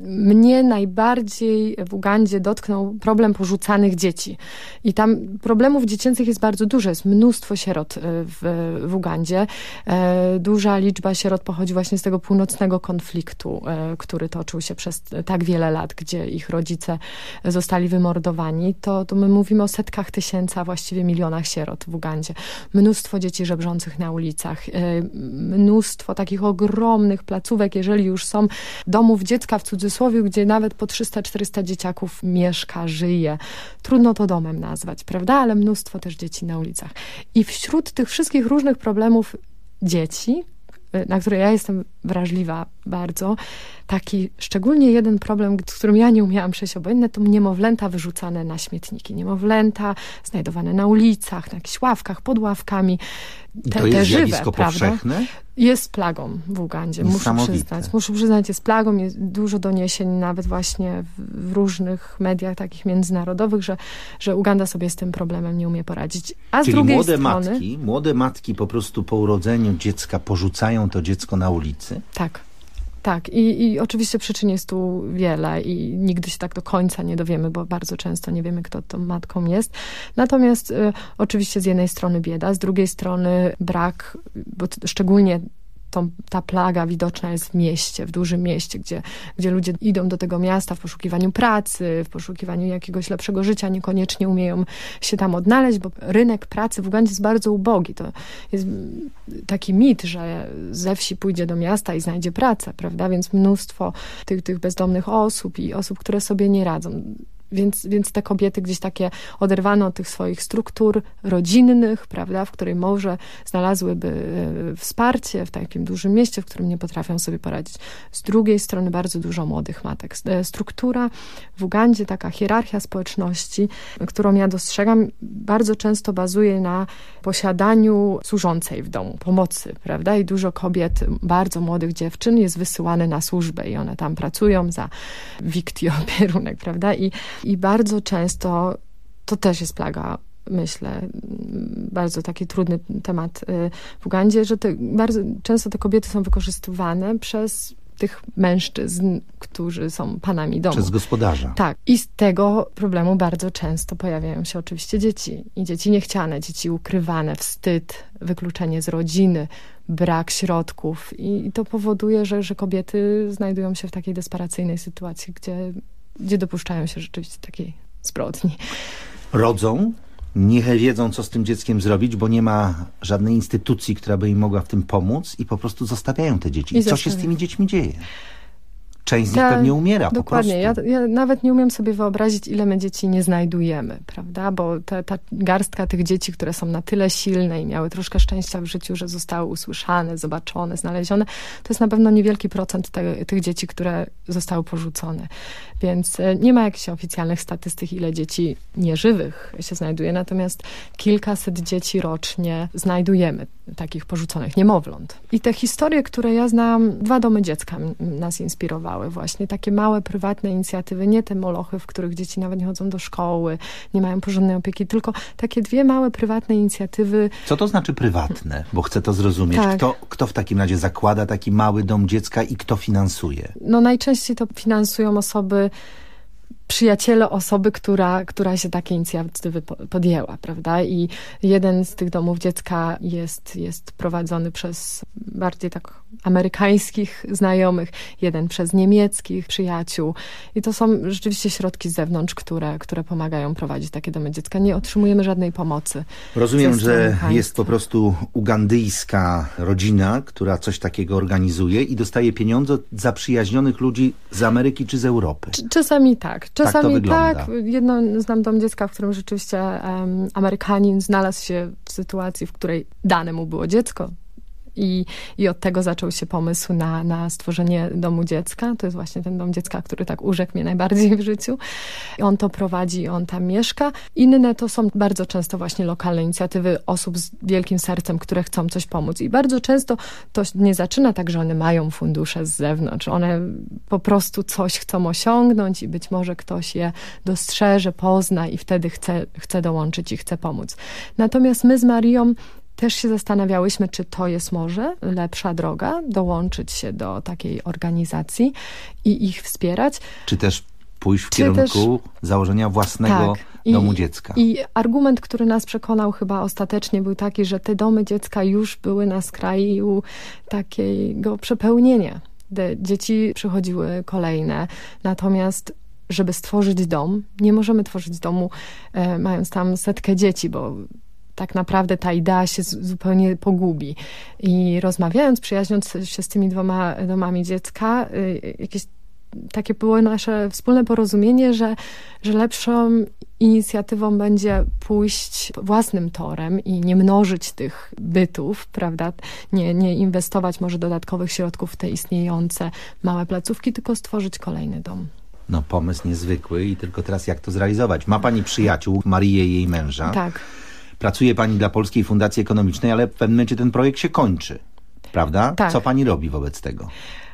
Speaker 14: mnie najbardziej w Ugandzie dotknął problem porzucanych dzieci. I tam problemów dziecięcych jest bardzo dużo. Jest mnóstwo sierot e, w, w Ugandzie. E, Duża liczba sierot pochodzi właśnie z tego północnego konfliktu, e, który toczył się przez tak wiele lat, gdzie ich rodzice zostali wymordowani. To, to my mówimy o setkach tysięcy, a właściwie milionach sierot w Ugandzie. Mnóstwo dzieci żebrzących na ulicach. e, Mnóstwo takich ogromnych placówek, jeżeli już są domów dziecka w cudzysłowie, gdzie nawet po 300-400 dzieciaków mieszka, żyje. Trudno to domem nazwać, prawda? Ale mnóstwo też dzieci na ulicach. I wśród tych wszystkich różnych problemów dzieci, y, na które ja jestem wrażliwa bardzo, taki szczególnie jeden problem, z którym ja nie umiałam przejść obojętne, to niemowlęta wyrzucane na śmietniki. Niemowlęta znajdowane na ulicach, na jakichś ławkach, pod ławkami.
Speaker 13: I to jest zjawisko powszechne?
Speaker 14: Jest plagą w Ugandzie, muszę przyznać. Muszę przyznać, jest plagą, jest dużo doniesień nawet właśnie w, różnych mediach takich międzynarodowych, że, że Uganda sobie z tym problemem nie umie poradzić. A z
Speaker 13: Czyli
Speaker 14: drugiej
Speaker 13: młode
Speaker 14: strony...
Speaker 13: matki, młode matki po prostu po urodzeniu dziecka porzucają to dziecko na ulicy.
Speaker 14: Tak. Tak, I, i oczywiście przyczyn jest tu wiele i nigdy się tak do końca nie dowiemy, bo bardzo często nie wiemy, kto tą matką jest. Natomiast y, oczywiście z jednej strony bieda, z drugiej strony brak, bo szczególnie tą, ta plaga widoczna jest w mieście, w dużym mieście, gdzie, gdzie ludzie idą do tego miasta w poszukiwaniu pracy, w poszukiwaniu jakiegoś lepszego życia, niekoniecznie umieją się tam odnaleźć, bo rynek pracy w Ugandzie jest bardzo ubogi. To jest taki mit, że ze wsi pójdzie do miasta i znajdzie pracę, prawda? Więc mnóstwo tych, tych bezdomnych osób i osób, które sobie nie radzą. Więc, więc te kobiety gdzieś takie oderwane od tych swoich struktur rodzinnych, prawda, w której może znalazłyby e, wsparcie w takim dużym mieście, w którym nie potrafią sobie poradzić. Z drugiej strony bardzo dużo młodych matek. E, Struktura w Ugandzie, taka hierarchia społeczności, którą ja dostrzegam, bardzo często bazuje na posiadaniu służącej w domu, pomocy, prawda? I dużo kobiet, bardzo młodych dziewczyn jest wysyłane na służbę i one tam pracują za wikt i opierunek, prawda? I, i bardzo często to też jest plaga myślę, bardzo taki trudny temat y, w Ugandzie, że te, bardzo często te kobiety są wykorzystywane przez tych mężczyzn, którzy są panami domu.
Speaker 13: Przez gospodarza.
Speaker 14: Tak. I z tego problemu bardzo często pojawiają się oczywiście dzieci. I dzieci niechciane, dzieci ukrywane, wstyd, wykluczenie z rodziny, brak środków i, i to powoduje, że, że kobiety znajdują się w takiej desperacyjnej sytuacji, gdzie, gdzie dopuszczają się rzeczywiście takiej zbrodni.
Speaker 13: Rodzą, nie wiedzą, co z tym dzieckiem zrobić, bo nie ma żadnej instytucji, która by im mogła w tym pomóc i po prostu zostawiają te dzieci. I,
Speaker 14: I
Speaker 13: co się z tymi dziećmi dzieje? Część z nich
Speaker 14: Ta-
Speaker 13: pewnie umiera
Speaker 14: Dokładnie. Ja, ja nawet nie umiem sobie wyobrazić, ile my dzieci nie znajdujemy, prawda? Bo ta, ta garstka tych dzieci, które są na tyle silne i miały troszkę szczęścia w życiu, że zostały usłyszane, zobaczone, znalezione, to jest na pewno niewielki procent te, tych dzieci, które zostały porzucone. Więc e, nie ma jakichś oficjalnych statystyk, ile dzieci nieżywych się znajduje, natomiast kilkaset dzieci rocznie znajdujemy takich porzuconych niemowląt. I te historie, które ja znam, dwa domy dziecka nas inspirowały właśnie. Takie małe, prywatne inicjatywy, nie te molochy, w których dzieci nawet nie chodzą do szkoły, nie mają porządnej opieki, tylko takie dwie małe, prywatne inicjatywy.
Speaker 13: Co to znaczy prywatne? Bo chcę to zrozumieć.
Speaker 14: Tak.
Speaker 13: Kto, kto w takim razie zakłada taki mały dom dziecka i kto finansuje?
Speaker 14: No najczęściej to finansują osoby, przyjaciele osoby, która, która się takiej inicjatywy po- podjęła, prawda? I jeden z tych domów dziecka jest, jest prowadzony przez bardziej tak amerykańskich znajomych, jeden przez niemieckich przyjaciół. I to są rzeczywiście środki z zewnątrz, które, które pomagają prowadzić takie domy dziecka. Nie otrzymujemy żadnej pomocy.
Speaker 13: Rozumiem, że
Speaker 14: państwa.
Speaker 13: jest po prostu ugandyjska rodzina, która coś takiego organizuje i dostaje pieniądze od zaprzyjaźnionych ludzi z Ameryki czy z Europy.
Speaker 14: Cz- Czasami tak.
Speaker 13: To
Speaker 14: Czasami
Speaker 13: wygląda.
Speaker 14: tak. Jedno znam dom dziecka, w którym rzeczywiście em, Amerykanin znalazł się w sytuacji, w której dane mu było dziecko. I, I od tego zaczął się pomysł na, na stworzenie domu dziecka. To jest właśnie ten dom dziecka, który tak urzekł mnie najbardziej w życiu. I on to prowadzi, on tam mieszka. Inne to są bardzo często właśnie lokalne inicjatywy osób z wielkim sercem, które chcą coś pomóc. I bardzo często to nie zaczyna tak, że one mają fundusze z zewnątrz. One po prostu coś chcą osiągnąć i być może ktoś je dostrzeże, pozna i wtedy chce, chce dołączyć i chce pomóc. Natomiast my z Marią też się zastanawiałyśmy, czy to jest może lepsza droga, dołączyć się do takiej organizacji i ich wspierać.
Speaker 13: Czy też pójść w
Speaker 14: Czy
Speaker 13: kierunku założenia własnego
Speaker 14: I-
Speaker 13: domu dziecka?
Speaker 14: I argument, który nas przekonał chyba ostatecznie był taki, że te domy dziecka już były na skraju takiego przepełnienia. Dzieci przychodziły kolejne, natomiast żeby stworzyć dom, nie możemy tworzyć domu e, mając tam setkę dzieci, bo tak naprawdę ta idea się zupełnie pogubi. I rozmawiając, przyjaźniąc się z tymi dwoma domami dziecka, y, jakieś takie było nasze wspólne porozumienie, że, że lepszą inicjatywą będzie pójść własnym torem i nie mnożyć tych bytów, prawda? Nie, nie inwestować może dodatkowych środków w te istniejące małe placówki, tylko stworzyć kolejny dom.
Speaker 13: No pomysł niezwykły i tylko teraz jak to zrealizować? Ma pani przyjaciół, Marię i jej męża.
Speaker 14: Tak.
Speaker 13: Pracuje pani dla Polskiej Fundacji Ekonomicznej, ale w pewnym momencie ten projekt się kończy. Prawda?
Speaker 14: Tak.
Speaker 13: Co pani robi wobec tego?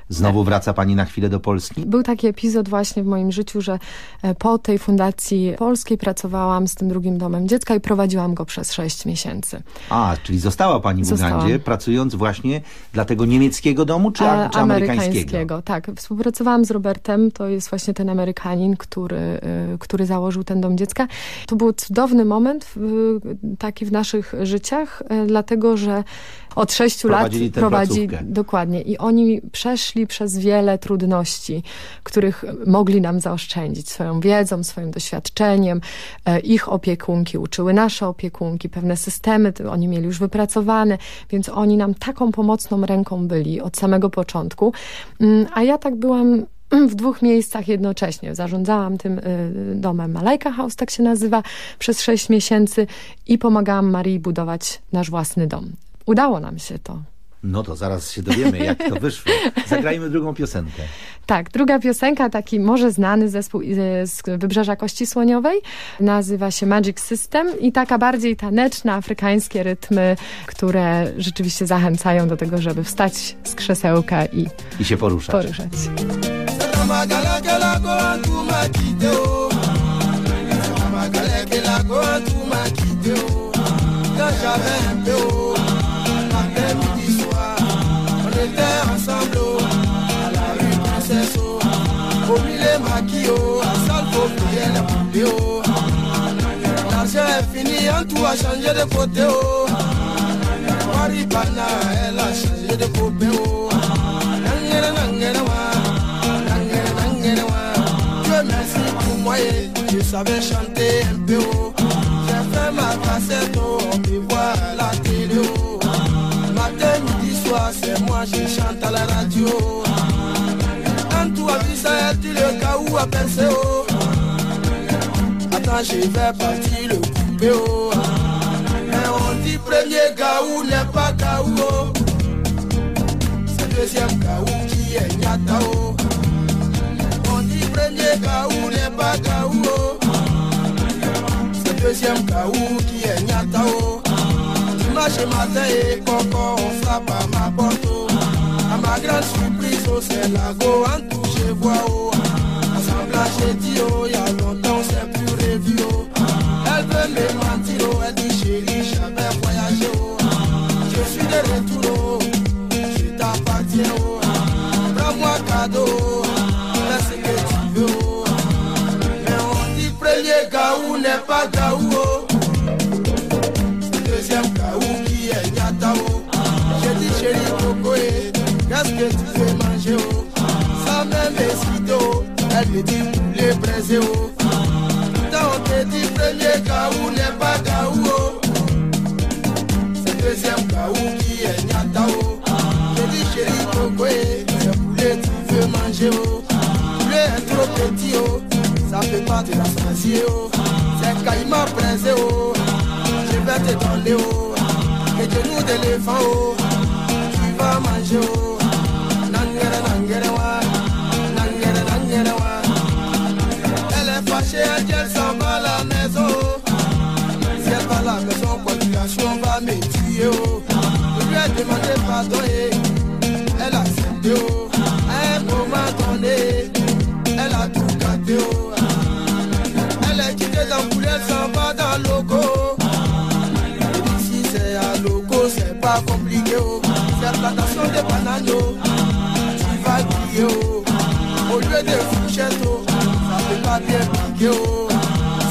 Speaker 13: Znowu wraca pani na chwilę do Polski?
Speaker 14: Był taki epizod właśnie w moim życiu, że e, po tej fundacji polskiej pracowałam z tym drugim domem dziecka i prowadziłam go przez sześć miesięcy.
Speaker 13: A, czyli została pani w
Speaker 14: Zostałam.
Speaker 13: Ugandzie, pracując właśnie dla tego niemieckiego domu, czy,
Speaker 14: A-
Speaker 13: czy amerykańskiego?
Speaker 14: Tak. Współpracowałam z Robertem, to jest właśnie ten Amerykanin, który, y, który założył ten dom dziecka. To był cudowny moment taki w naszych życiach, y, dlatego że od sześciu lat prowadzi
Speaker 13: placówkę.
Speaker 14: dokładnie i oni przeszli przez wiele trudności, których mogli nam zaoszczędzić swoją wiedzą, swoim doświadczeniem. E, Ich opiekunki uczyły nasze opiekunki, pewne systemy oni mieli już wypracowane, więc oni nam taką pomocną ręką byli od samego początku. Mm, A ja tak byłam w dwóch miejscach jednocześnie. Zarządzałam tym y, domem Malajka House, tak się nazywa, przez sześć miesięcy i pomagałam Marii budować nasz własny dom. Udało nam się to.
Speaker 13: No to zaraz się dowiemy, jak to wyszło. Zagrajmy drugą piosenkę.
Speaker 14: Tak, druga piosenka, taki może znany zespół y, z Wybrzeża Kości Słoniowej, nazywa się Magic System i taka bardziej taneczna, afrykańskie rytmy, które rzeczywiście zachęcają do tego, żeby wstać z krzesełka i
Speaker 13: I się poruszać.
Speaker 14: poruszać.
Speaker 15: Était ensemble oh, à la rue Princesse. oh. Au oh. L'argent est fini, en tout a changé de côté. Moi
Speaker 16: Maripana, elle a changé de wa. Dieu merci pour moi, je savais chanter un peu. J'ai fait ma cassette, on me c'est moi, je chante à la radio. Quand tout a vu ça, tu le cas où pensé, oh. Attends, je vais partir le couper, oh. Mais on dit premier gaou n'est pas gaou, oh. C'est deuxième gaou qui est nyata, oh. On dit premier gaou n'est pas gaou, oh. C'est deuxième gaou qui est nyata, oh. Dimanche matin et on frappe à ma porte, oh. À ma grande surprise, oh, c'est la go en tout, je vois, oh. Assemblage, j'ai dit, oh, y a longtemps, c'est plus revu, oh. Elle veut me mentir, oh, elle dit, chérie, j'avais voyagé, oh. Je suis de retour, admitim le prese o ta o te di premier kaou n'est pas kaou oh. c'est deuxième kaou qui est nyata o je dis chéri coco c'est poulet tu veux manger o poulet est trop petit o ça fait pas te rassasier o c'est caïma pressé o je vais te donner o et genoux d'éléphant o tu vas manger o au des bananes, tu vas crier, oh. au lieu des fourchettes, ça fait pas bien piquer, oh.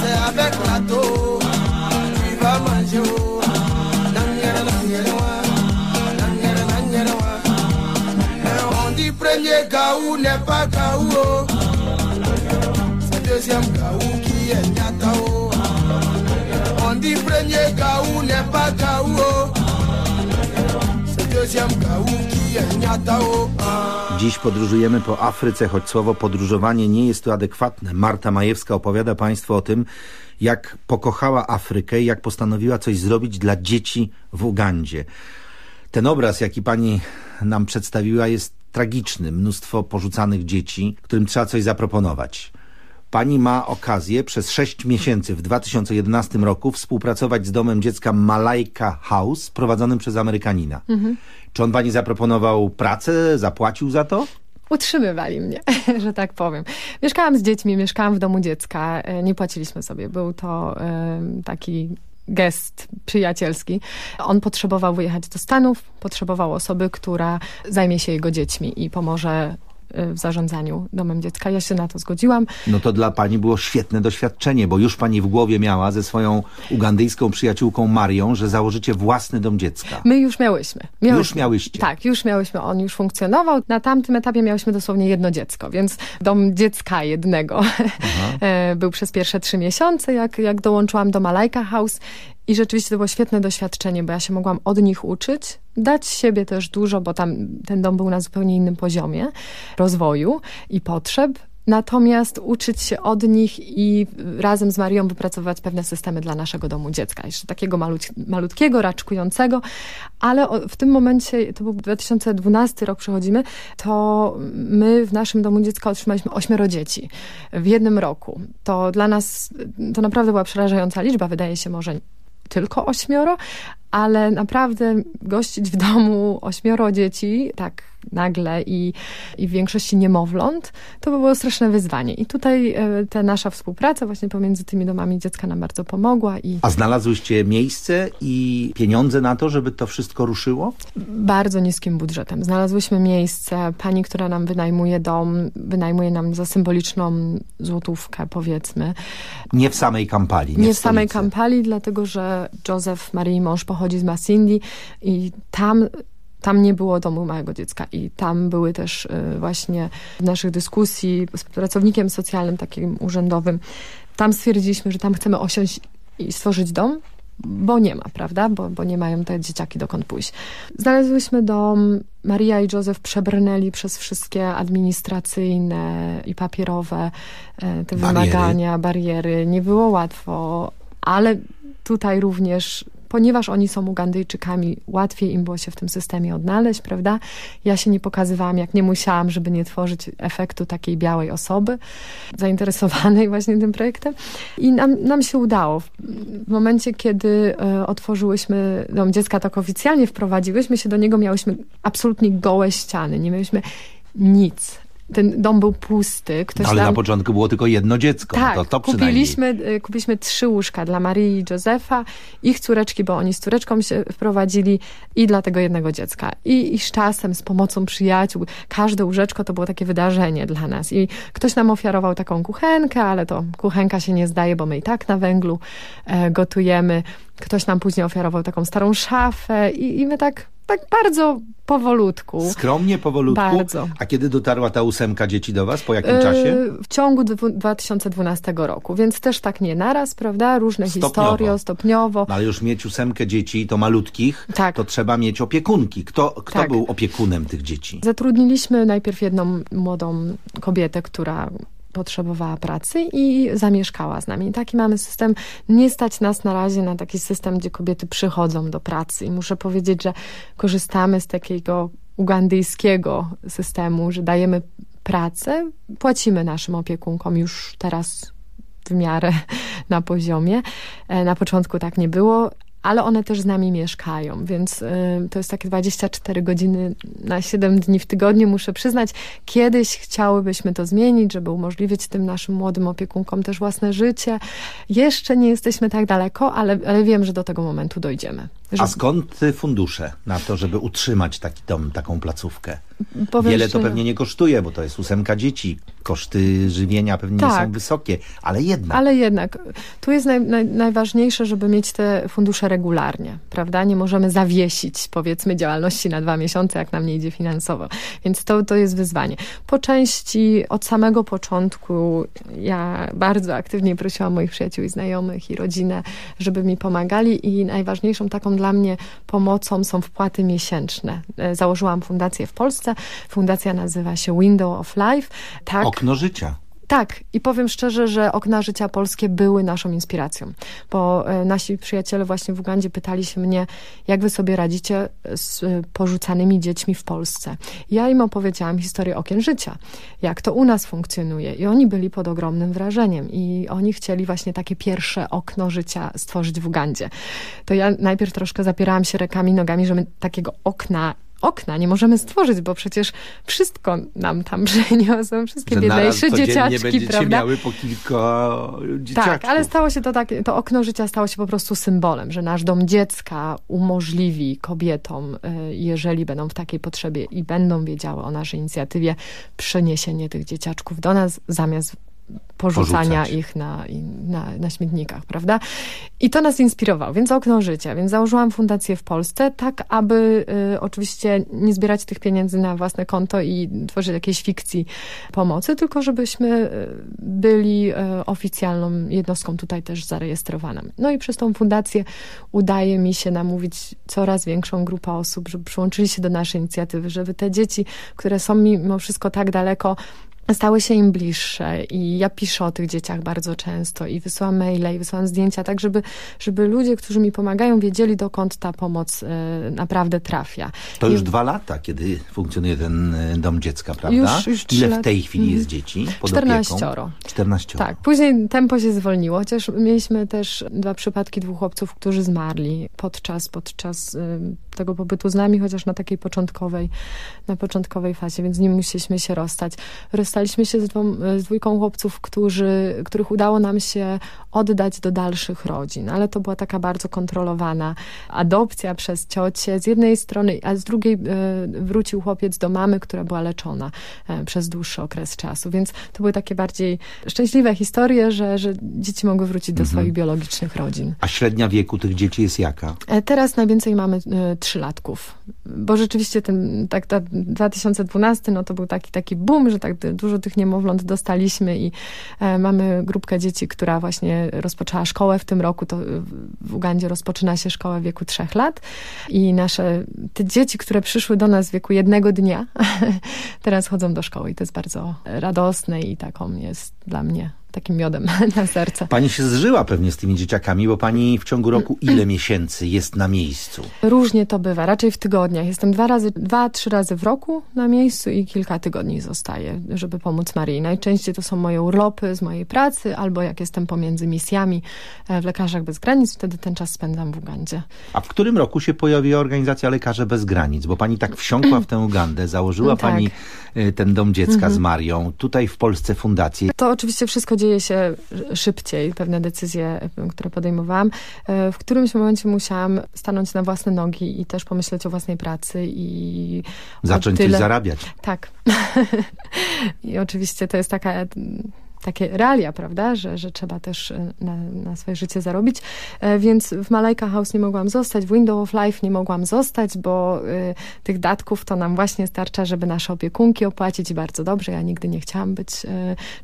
Speaker 16: c'est avec la tu vas manger. Premier gaou n'est pas gaou, c'est deuxième gaou qui est Niatao. On dit premier gaou n'est pas gaou.
Speaker 13: Dziś podróżujemy po Afryce, choć słowo podróżowanie nie jest tu adekwatne. Marta Majewska opowiada Państwu o tym, jak pokochała Afrykę i jak postanowiła coś zrobić dla dzieci w Ugandzie. Ten obraz, jaki pani nam przedstawiła, jest tragiczny. Mnóstwo porzucanych dzieci, którym trzeba coś zaproponować. Pani ma okazję przez sześć miesięcy w 2011 roku współpracować z domem dziecka Malaika House, prowadzonym przez Amerykanina.
Speaker 14: Mhm.
Speaker 13: Czy on pani zaproponował pracę, zapłacił za to?
Speaker 14: Utrzymywali mnie, że tak powiem. Mieszkałam z dziećmi, mieszkałam w domu dziecka, e, nie płaciliśmy sobie. Był to e, taki gest przyjacielski. On potrzebował wyjechać do Stanów, potrzebował osoby, która zajmie się jego dziećmi i pomoże w zarządzaniu domem dziecka. Ja się na to zgodziłam.
Speaker 13: No to dla pani było świetne doświadczenie, bo już pani w głowie miała ze swoją ugandyjską przyjaciółką Marią, że założycie własny dom dziecka.
Speaker 14: My już miałyśmy.
Speaker 13: Już miałyście.
Speaker 14: Tak, już miałyśmy. On już funkcjonował. Na tamtym etapie miałyśmy dosłownie jedno dziecko, więc dom dziecka jednego e, był przez pierwsze trzy miesiące, jak, jak dołączyłam do Malajka House. I rzeczywiście to było świetne doświadczenie, bo ja się mogłam od nich uczyć, dać siebie też dużo, bo tam ten dom był na zupełnie innym poziomie rozwoju i potrzeb. Natomiast uczyć się od nich i razem z Marią wypracowywać pewne systemy dla naszego domu dziecka. Jeszcze takiego malut, malutkiego, raczkującego, ale w tym momencie, to był 2012 rok, przechodzimy, to my w naszym domu dziecka otrzymaliśmy ośmioro dzieci w jednym roku. To dla nas, to naprawdę była przerażająca liczba, wydaje się może tylko ośmioro, ale naprawdę gościć w domu ośmioro dzieci, tak nagle i, i w większości niemowląt, to by było straszne wyzwanie. I tutaj e, ta nasza współpraca właśnie pomiędzy tymi domami dziecka nam bardzo pomogła i
Speaker 13: A znalazłyście miejsce i pieniądze na to, żeby to wszystko ruszyło?
Speaker 14: bardzo niskim budżetem. Znalazłyśmy miejsce, pani, która nam wynajmuje dom, wynajmuje nam za symboliczną złotówkę, powiedzmy.
Speaker 13: Nie w samej Kampali, nie,
Speaker 14: Nie
Speaker 13: w
Speaker 14: w samej. Kampali, dlatego że Józef, Marii mąż, pochodzi pochodzi z Masindi i tam tam nie było domu małego dziecka i tam były też y, właśnie w naszych dyskusji z pracownikiem socjalnym takim urzędowym, tam stwierdziliśmy, że tam chcemy osiąść i stworzyć dom, bo nie ma, prawda? Bo, bo nie mają te dzieciaki dokąd pójść. Znalazłyśmy dom, Maria i Józef przebrnęli przez wszystkie administracyjne i papierowe e, te
Speaker 13: Bariery.
Speaker 14: wymagania, bariery. Nie było łatwo, ale tutaj również ponieważ oni są Ugandyjczykami, łatwiej im było się w tym systemie odnaleźć, prawda? Ja się nie pokazywałam, jak nie musiałam, żeby nie tworzyć efektu takiej białej osoby zainteresowanej właśnie tym projektem. I nam, nam się udało. W momencie, kiedy e, otworzyłyśmy Dom Dziecka, tak oficjalnie wprowadziłyśmy się do niego, miałyśmy absolutnie gołe ściany. Nie mieliśmy nic. Ten dom był pusty. Ktoś
Speaker 13: Ale
Speaker 14: nam...
Speaker 13: na początku było tylko jedno dziecko.
Speaker 14: Tak,
Speaker 13: no to, to przynajmniej.
Speaker 14: kupiliśmy, y, kupiliśmy trzy łóżka dla Marii i Józefa, ich córeczki, bo oni z córeczką się wprowadzili i dla tego jednego dziecka. I, I z czasem, z pomocą przyjaciół, każde łóżeczko to było takie wydarzenie dla nas. I ktoś nam ofiarował taką kuchenkę, ale to kuchenka się nie zdaje, bo my i tak na węglu e, gotujemy. Ktoś nam później ofiarował taką starą szafę i, i my tak, tak bardzo powolutku.
Speaker 13: Skromnie, powolutku.
Speaker 14: Bardzo.
Speaker 13: A kiedy dotarła ta ósemka dzieci do was? Po jakim
Speaker 14: Yy,
Speaker 13: czasie?
Speaker 14: W ciągu dwu- 2012 roku, więc też tak nie naraz, prawda? Różne
Speaker 13: Stopniowo.
Speaker 14: historie, stopniowo.
Speaker 13: No, ale już mieć ósemkę dzieci, to malutkich,
Speaker 14: Tak.
Speaker 13: to trzeba mieć opiekunki. Kto, kto
Speaker 14: Tak.
Speaker 13: był opiekunem tych dzieci?
Speaker 14: Zatrudniliśmy najpierw jedną młodą kobietę, która potrzebowała pracy i zamieszkała z nami. I taki mamy system. Nie stać nas na razie na taki system, gdzie kobiety przychodzą do pracy. I muszę powiedzieć, że korzystamy z takiego ugandyjskiego systemu, że dajemy pracę, płacimy naszym opiekunkom już teraz w miarę na poziomie. E, Na początku tak nie było, ale one też z nami mieszkają, więc y, to jest takie 24 godziny na 7 dni w tygodniu, muszę przyznać. Kiedyś chciałybyśmy to zmienić, żeby umożliwić tym naszym młodym opiekunkom też własne życie. Jeszcze nie jesteśmy tak daleko, ale, ale wiem, że do tego momentu dojdziemy.
Speaker 13: A skąd fundusze na to, żeby utrzymać taki dom, taką placówkę?
Speaker 14: Powiem
Speaker 13: Wiele to
Speaker 14: szczerze-
Speaker 13: pewnie nie kosztuje, bo to jest ósemka dzieci. Koszty żywienia pewnie nie
Speaker 14: Tak.
Speaker 13: są wysokie, ale jednak.
Speaker 14: Ale jednak, tu jest naj, naj, najważniejsze, żeby mieć te fundusze regularnie, prawda? Nie możemy zawiesić, powiedzmy, działalności na dwa miesiące, jak nam nie idzie finansowo. Więc to, to jest wyzwanie. Po części od samego początku ja bardzo aktywnie prosiłam moich przyjaciół i znajomych i rodzinę, żeby mi pomagali i najważniejszą taką dla mnie pomocą są wpłaty miesięczne. E, Założyłam fundację w Polsce. Fundacja nazywa się Window of Life. Tak,
Speaker 13: Okno życia.
Speaker 14: Tak, i powiem szczerze, że okna życia polskie były naszą inspiracją, bo e, nasi przyjaciele właśnie w Ugandzie pytali się mnie, jak wy sobie radzicie z e, porzucanymi dziećmi w Polsce. Ja im opowiedziałam historię okien życia, jak to u nas funkcjonuje i oni byli pod ogromnym wrażeniem i oni chcieli właśnie takie pierwsze okno życia stworzyć w Ugandzie. To ja najpierw troszkę zapierałam się rękami, nogami, że my takiego okna okna nie możemy stworzyć, bo przecież wszystko nam tam przyniosą, wszystkie
Speaker 13: Że
Speaker 14: biedniejsze dzieciaczki,
Speaker 13: będziecie
Speaker 14: prawda?
Speaker 13: miały po kilka dzieciaczków.
Speaker 14: Tak, ale stało się to tak, to okno życia stało się po prostu symbolem, że nasz dom dziecka umożliwi kobietom, y, jeżeli będą w takiej potrzebie i będą wiedziały o naszej inicjatywie, przeniesienie tych dzieciaczków do nas zamiast porzucania
Speaker 13: Porzucać.
Speaker 14: ich na, na, na śmietnikach, prawda? I to nas inspirowało, więc okno życia. Więc założyłam fundację w Polsce, tak aby y, oczywiście nie zbierać tych pieniędzy na własne konto i tworzyć jakiejś fikcji pomocy, tylko żebyśmy y, byli y, oficjalną jednostką tutaj też zarejestrowaną. No i przez tą fundację udaje mi się namówić coraz większą grupę osób, żeby przyłączyli się do naszej inicjatywy, żeby te dzieci, które są mimo wszystko tak daleko, stały się im bliższe i ja piszę o tych dzieciach bardzo często i wysyłam maile i wysyłam zdjęcia, tak żeby, żeby ludzie, którzy mi pomagają, wiedzieli dokąd ta pomoc e, naprawdę trafia.
Speaker 13: To już
Speaker 14: I-
Speaker 13: dwa lata, kiedy funkcjonuje ten y, dom dziecka, prawda?
Speaker 14: Już- już
Speaker 13: Ile w
Speaker 14: lata.
Speaker 13: tej chwili
Speaker 14: Mhm.
Speaker 13: jest dzieci pod
Speaker 14: 14.
Speaker 13: opieką? 14.
Speaker 14: Tak, później tempo się zwolniło, chociaż mieliśmy też dwa przypadki dwóch chłopców, którzy zmarli podczas, podczas y, tego pobytu z nami, chociaż na takiej początkowej, na początkowej fazie, więc z nim musieliśmy się rozstać. Rozstaliśmy się z, dwom, z dwójką chłopców, którzy, których udało nam się oddać do dalszych rodzin, ale to była taka bardzo kontrolowana adopcja przez ciocię z jednej strony, a z drugiej e, wrócił chłopiec do mamy, która była leczona e, przez dłuższy okres czasu, więc to były takie bardziej szczęśliwe historie, że, że dzieci mogły wrócić do
Speaker 13: Mhm.
Speaker 14: swoich biologicznych rodzin.
Speaker 13: A średnia wieku tych dzieci jest jaka?
Speaker 14: E, Teraz najwięcej mamy trzylatków, bo rzeczywiście ten tak, ta 2012 no to był taki, taki boom, że tak dużo tych niemowląt dostaliśmy i e, mamy grupkę dzieci, która właśnie rozpoczęła szkołę w tym roku, to w Ugandzie rozpoczyna się szkoła w wieku trzech lat. I nasze, te dzieci, które przyszły do nas w wieku jednego dnia, teraz chodzą do szkoły i to jest bardzo radosne i taką jest dla mnie takim miodem na serce.
Speaker 13: Pani się zżyła pewnie z tymi dzieciakami, bo pani w ciągu roku ile miesięcy jest na miejscu?
Speaker 14: Różnie to bywa, raczej w tygodniach. Jestem dwa razy, dwa, trzy razy w roku na miejscu i kilka tygodni zostaję, żeby pomóc Marii. Najczęściej to są moje urlopy z mojej pracy, albo jak jestem pomiędzy misjami e, w Lekarzach Bez Granic, wtedy ten czas spędzam w Ugandzie.
Speaker 13: A w którym roku się pojawiła organizacja Lekarze Bez Granic? Bo pani tak wsiąkła w tę Ugandę, założyła
Speaker 14: No tak.
Speaker 13: pani y, ten dom dziecka
Speaker 14: Mhm.
Speaker 13: z Marią, tutaj w Polsce fundację.
Speaker 14: To oczywiście wszystko dzieje się szybciej, pewne decyzje, które podejmowałam. E, W którymś momencie musiałam stanąć na własne nogi i też pomyśleć o własnej pracy i
Speaker 13: Zacząć coś
Speaker 14: tyle...
Speaker 13: zarabiać.
Speaker 14: Tak. I oczywiście to jest taka takie realia, prawda, że, że trzeba też e, na, na swoje życie zarobić. E, Więc w Malajka House nie mogłam zostać, w Window of Life nie mogłam zostać, bo y, tych datków to nam właśnie starcza, żeby nasze opiekunki opłacić i bardzo dobrze. Ja nigdy nie chciałam być y,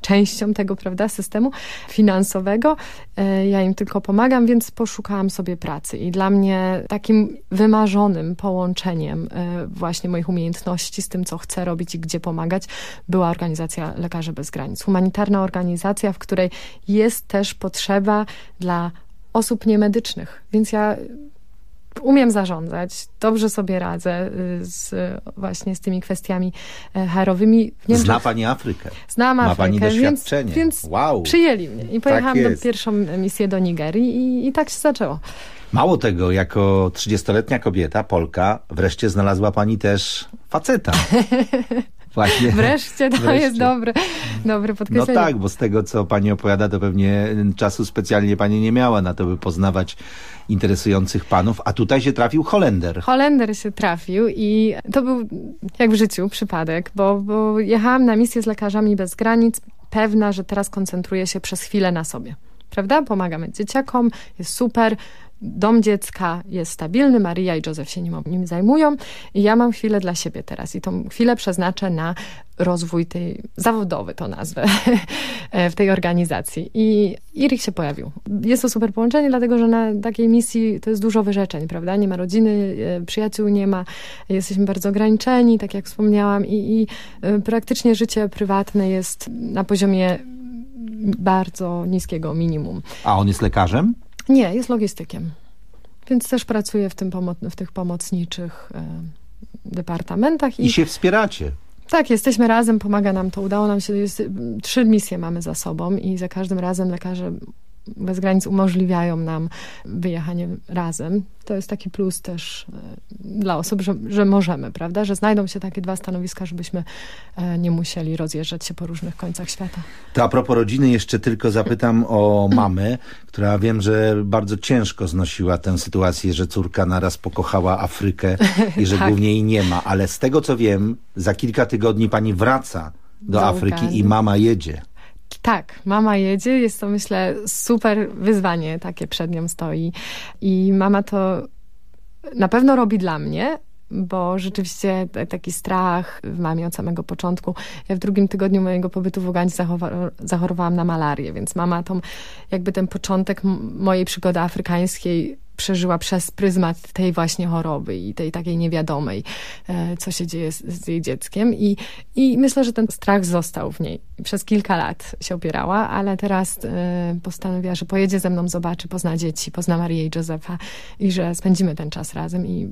Speaker 14: częścią tego, prawda, systemu finansowego. Y, ja im tylko pomagam, więc poszukałam sobie pracy i dla mnie takim wymarzonym połączeniem y, właśnie moich umiejętności z tym, co chcę robić i gdzie pomagać, była organizacja Lekarzy Bez Granic. Humanitarna organizacja, w której jest też potrzeba dla osób niemedycznych. Więc ja umiem zarządzać, dobrze sobie radzę y, z, właśnie z tymi kwestiami e, HR-owymi.
Speaker 13: Zna pani Afrykę.
Speaker 14: Znam
Speaker 13: Ma
Speaker 14: Afrykę,
Speaker 13: pani
Speaker 14: więc,
Speaker 13: doświadczenie.
Speaker 14: więc
Speaker 13: wow.
Speaker 14: przyjęli mnie i pojechałam
Speaker 13: Tak
Speaker 14: na
Speaker 13: jest.
Speaker 14: pierwszą misję do Nigerii i, i tak się zaczęło.
Speaker 13: Mało tego, jako 30-letnia kobieta, Polka, wreszcie znalazła pani też faceta. Właśnie.
Speaker 14: Wreszcie, to
Speaker 13: Wreszcie.
Speaker 14: jest dobre, dobre
Speaker 13: No
Speaker 14: podkreślenie.
Speaker 13: tak, bo z tego, co pani opowiada, to pewnie czasu specjalnie pani nie miała na to, by poznawać interesujących panów, a tutaj się trafił Holender.
Speaker 14: Holender się trafił i to był jak w życiu przypadek, bo, bo jechałam na misję z lekarzami bez granic, pewna, że teraz koncentruję się przez chwilę na sobie. Prawda? Pomagamy dzieciakom, jest super. Dom dziecka jest stabilny, Maria i Józef się nim, nim zajmują i ja mam chwilę dla siebie teraz i tą chwilę przeznaczę na rozwój tej, zawodowy to nazwę, w tej organizacji. I Irik się pojawił. Jest to super połączenie, dlatego że na takiej misji to jest dużo wyrzeczeń, prawda? Nie ma rodziny, e, przyjaciół nie ma, jesteśmy bardzo ograniczeni, tak jak wspomniałam i, i e, praktycznie życie prywatne jest na poziomie bardzo niskiego minimum.
Speaker 13: A on jest lekarzem?
Speaker 14: Nie, jest logistykiem. Więc też pracuję w, tym w tych pomocniczych e, departamentach.
Speaker 13: I się wspieracie.
Speaker 14: Tak, jesteśmy razem, pomaga nam to. Udało nam się, jest, trzy misje mamy za sobą i za każdym razem lekarze bez granic umożliwiają nam wyjechanie razem. To jest taki plus też e, dla osób, że, że możemy, prawda? Że znajdą się takie dwa stanowiska, żebyśmy e, nie musieli rozjeżdżać się po różnych końcach świata.
Speaker 13: To a propos rodziny jeszcze tylko zapytam o mamę, która wiem, że bardzo ciężko znosiła tę sytuację, że córka naraz pokochała Afrykę i że
Speaker 14: Tak.
Speaker 13: głównie jej nie ma. Ale z tego co wiem, za kilka tygodni pani wraca do Afryki i mama jedzie.
Speaker 14: Tak, mama jedzie, jest to myślę super wyzwanie takie przed nią stoi i mama to na pewno robi dla mnie, bo rzeczywiście taki strach w mamie od samego początku. Ja w drugim tygodniu mojego pobytu w Ugandzie zachorowałam na malarię, więc mama tą, jakby ten początek mojej przygody afrykańskiej przeżyła przez pryzmat tej właśnie choroby i tej takiej niewiadomej, e, co się dzieje z, z jej dzieckiem. I, I myślę, że ten strach został w niej. Przez kilka lat się opierała, ale teraz e, postanowiła, że pojedzie ze mną, zobaczy, pozna dzieci, pozna Marię i Józefa i że spędzimy ten czas razem i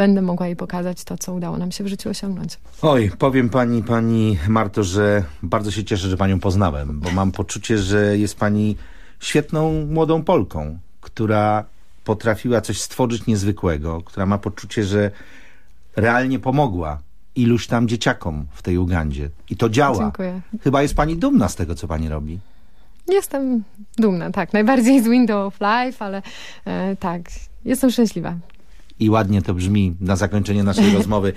Speaker 14: będę mogła jej pokazać to, co udało nam się w życiu osiągnąć.
Speaker 13: Oj, powiem pani, pani Marto, że bardzo się cieszę, że panią poznałem, bo mam poczucie, że jest pani świetną młodą Polką, która potrafiła coś stworzyć niezwykłego, która ma poczucie, że realnie pomogła iluś tam dzieciakom w tej Ugandzie. I to działa.
Speaker 14: Dziękuję.
Speaker 13: Chyba jest pani dumna z tego, co pani robi.
Speaker 14: Jestem dumna, tak. Najbardziej z Window of Life, ale e, tak, jestem szczęśliwa.
Speaker 13: I ładnie to brzmi na zakończenie naszej rozmowy.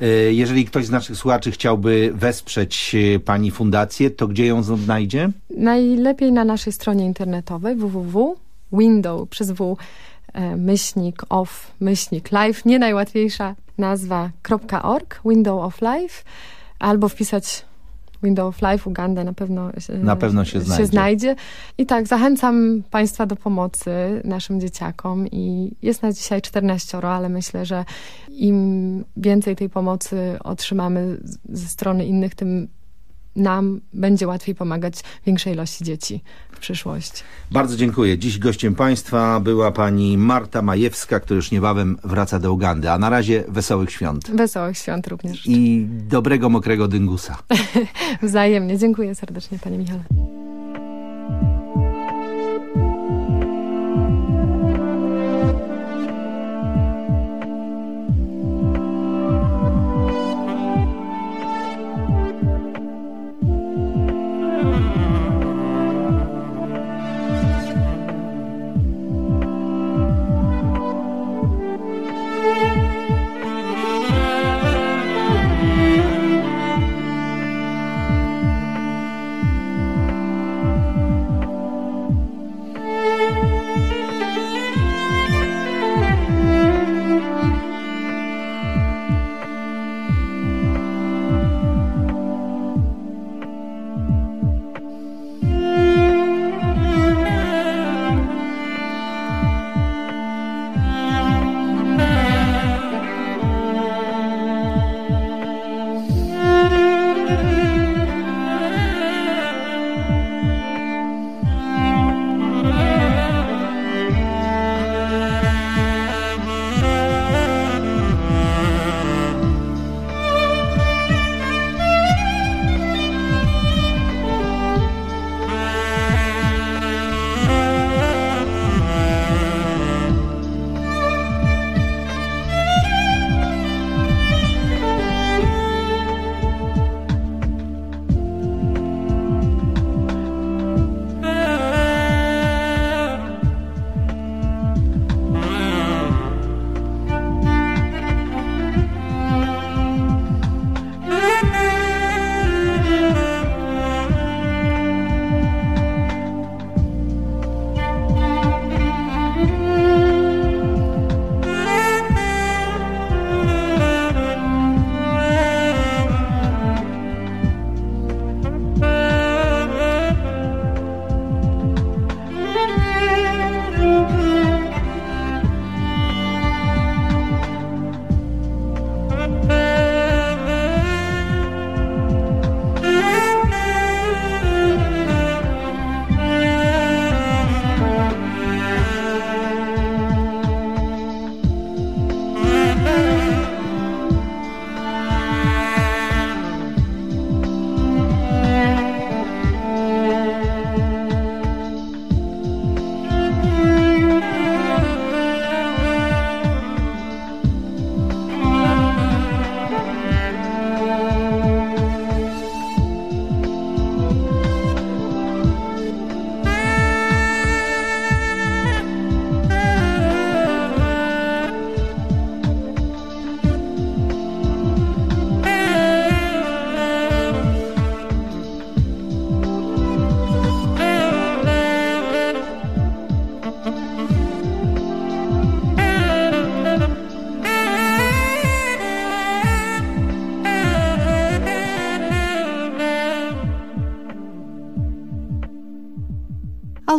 Speaker 13: E, Jeżeli ktoś z naszych słuchaczy chciałby wesprzeć e, pani fundację, to gdzie ją znajdzie?
Speaker 14: Najlepiej na naszej stronie internetowej www.window przez w e, myślnik of myślnik life, nie najłatwiejsza nazwa .org, Window of Life, albo wpisać Window of Life Uganda na pewno, e,
Speaker 13: Na pewno się znajdzie.
Speaker 14: znajdzie. I tak, zachęcam Państwa do pomocy naszym dzieciakom i jest nas dzisiaj 14, ale myślę, że im więcej tej pomocy otrzymamy ze strony innych, tym nam będzie łatwiej pomagać większej ilości dzieci w przyszłości.
Speaker 13: Bardzo dziękuję. Dziś gościem państwa była pani Marta Majewska, która już niebawem wraca do Ugandy. A na razie wesołych świąt.
Speaker 14: Wesołych świąt również.
Speaker 13: I dobrego, mokrego dyngusa.
Speaker 14: Wzajemnie. Dziękuję serdecznie, panie Michale.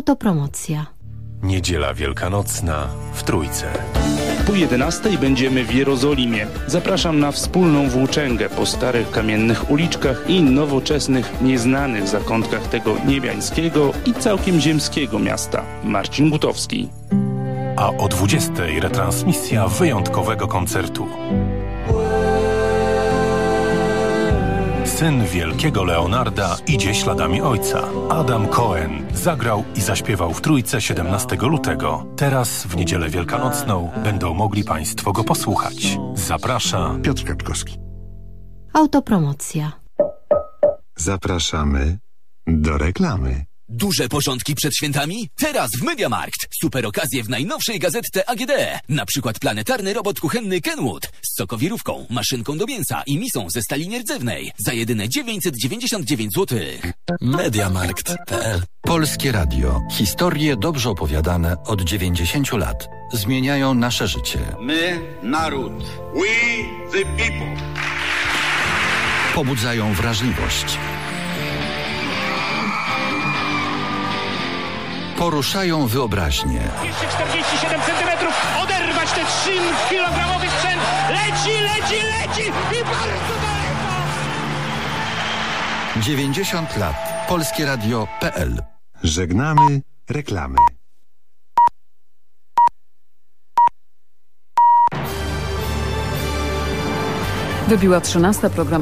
Speaker 17: Autopromocja.
Speaker 12: Niedziela Wielkanocna w Trójce.
Speaker 18: Po 11 będziemy w Jerozolimie. Zapraszam na wspólną włóczęgę po starych kamiennych uliczkach i nowoczesnych, nieznanych zakątkach tego niebiańskiego i całkiem ziemskiego miasta. Marcin Gutowski.
Speaker 12: A o 20 retransmisja wyjątkowego koncertu. Syn wielkiego Leonarda idzie śladami ojca. Adam Cohen zagrał i zaśpiewał w Trójce 17 lutego. Teraz, w niedzielę wielkanocną, będą mogli Państwo go posłuchać. Zaprasza
Speaker 7: Piotr Kaczkowski.
Speaker 17: Autopromocja.
Speaker 7: Zapraszamy do reklamy.
Speaker 19: Duże porządki przed świętami? Teraz w Mediamarkt. Super okazje w najnowszej gazetce AGD. Na przykład planetarny robot kuchenny Kenwood z sokowirówką, maszynką do mięsa i misą ze stali nierdzewnej za jedyne 999 zł.
Speaker 20: Mediamarkt.pl Polskie Radio. Historie dobrze opowiadane od 90 lat. Zmieniają nasze życie.
Speaker 21: My, naród. We, the people.
Speaker 20: Pobudzają wrażliwość. Poruszają wyobraźnię.
Speaker 22: 247 centymetrów, oderwać ten 3-kilogramowy sprzęt, leci, leci, leci i bardzo daleko!
Speaker 20: 90 lat. Polskie Radio.pl
Speaker 7: Żegnamy reklamy.
Speaker 1: Wybiła 13 program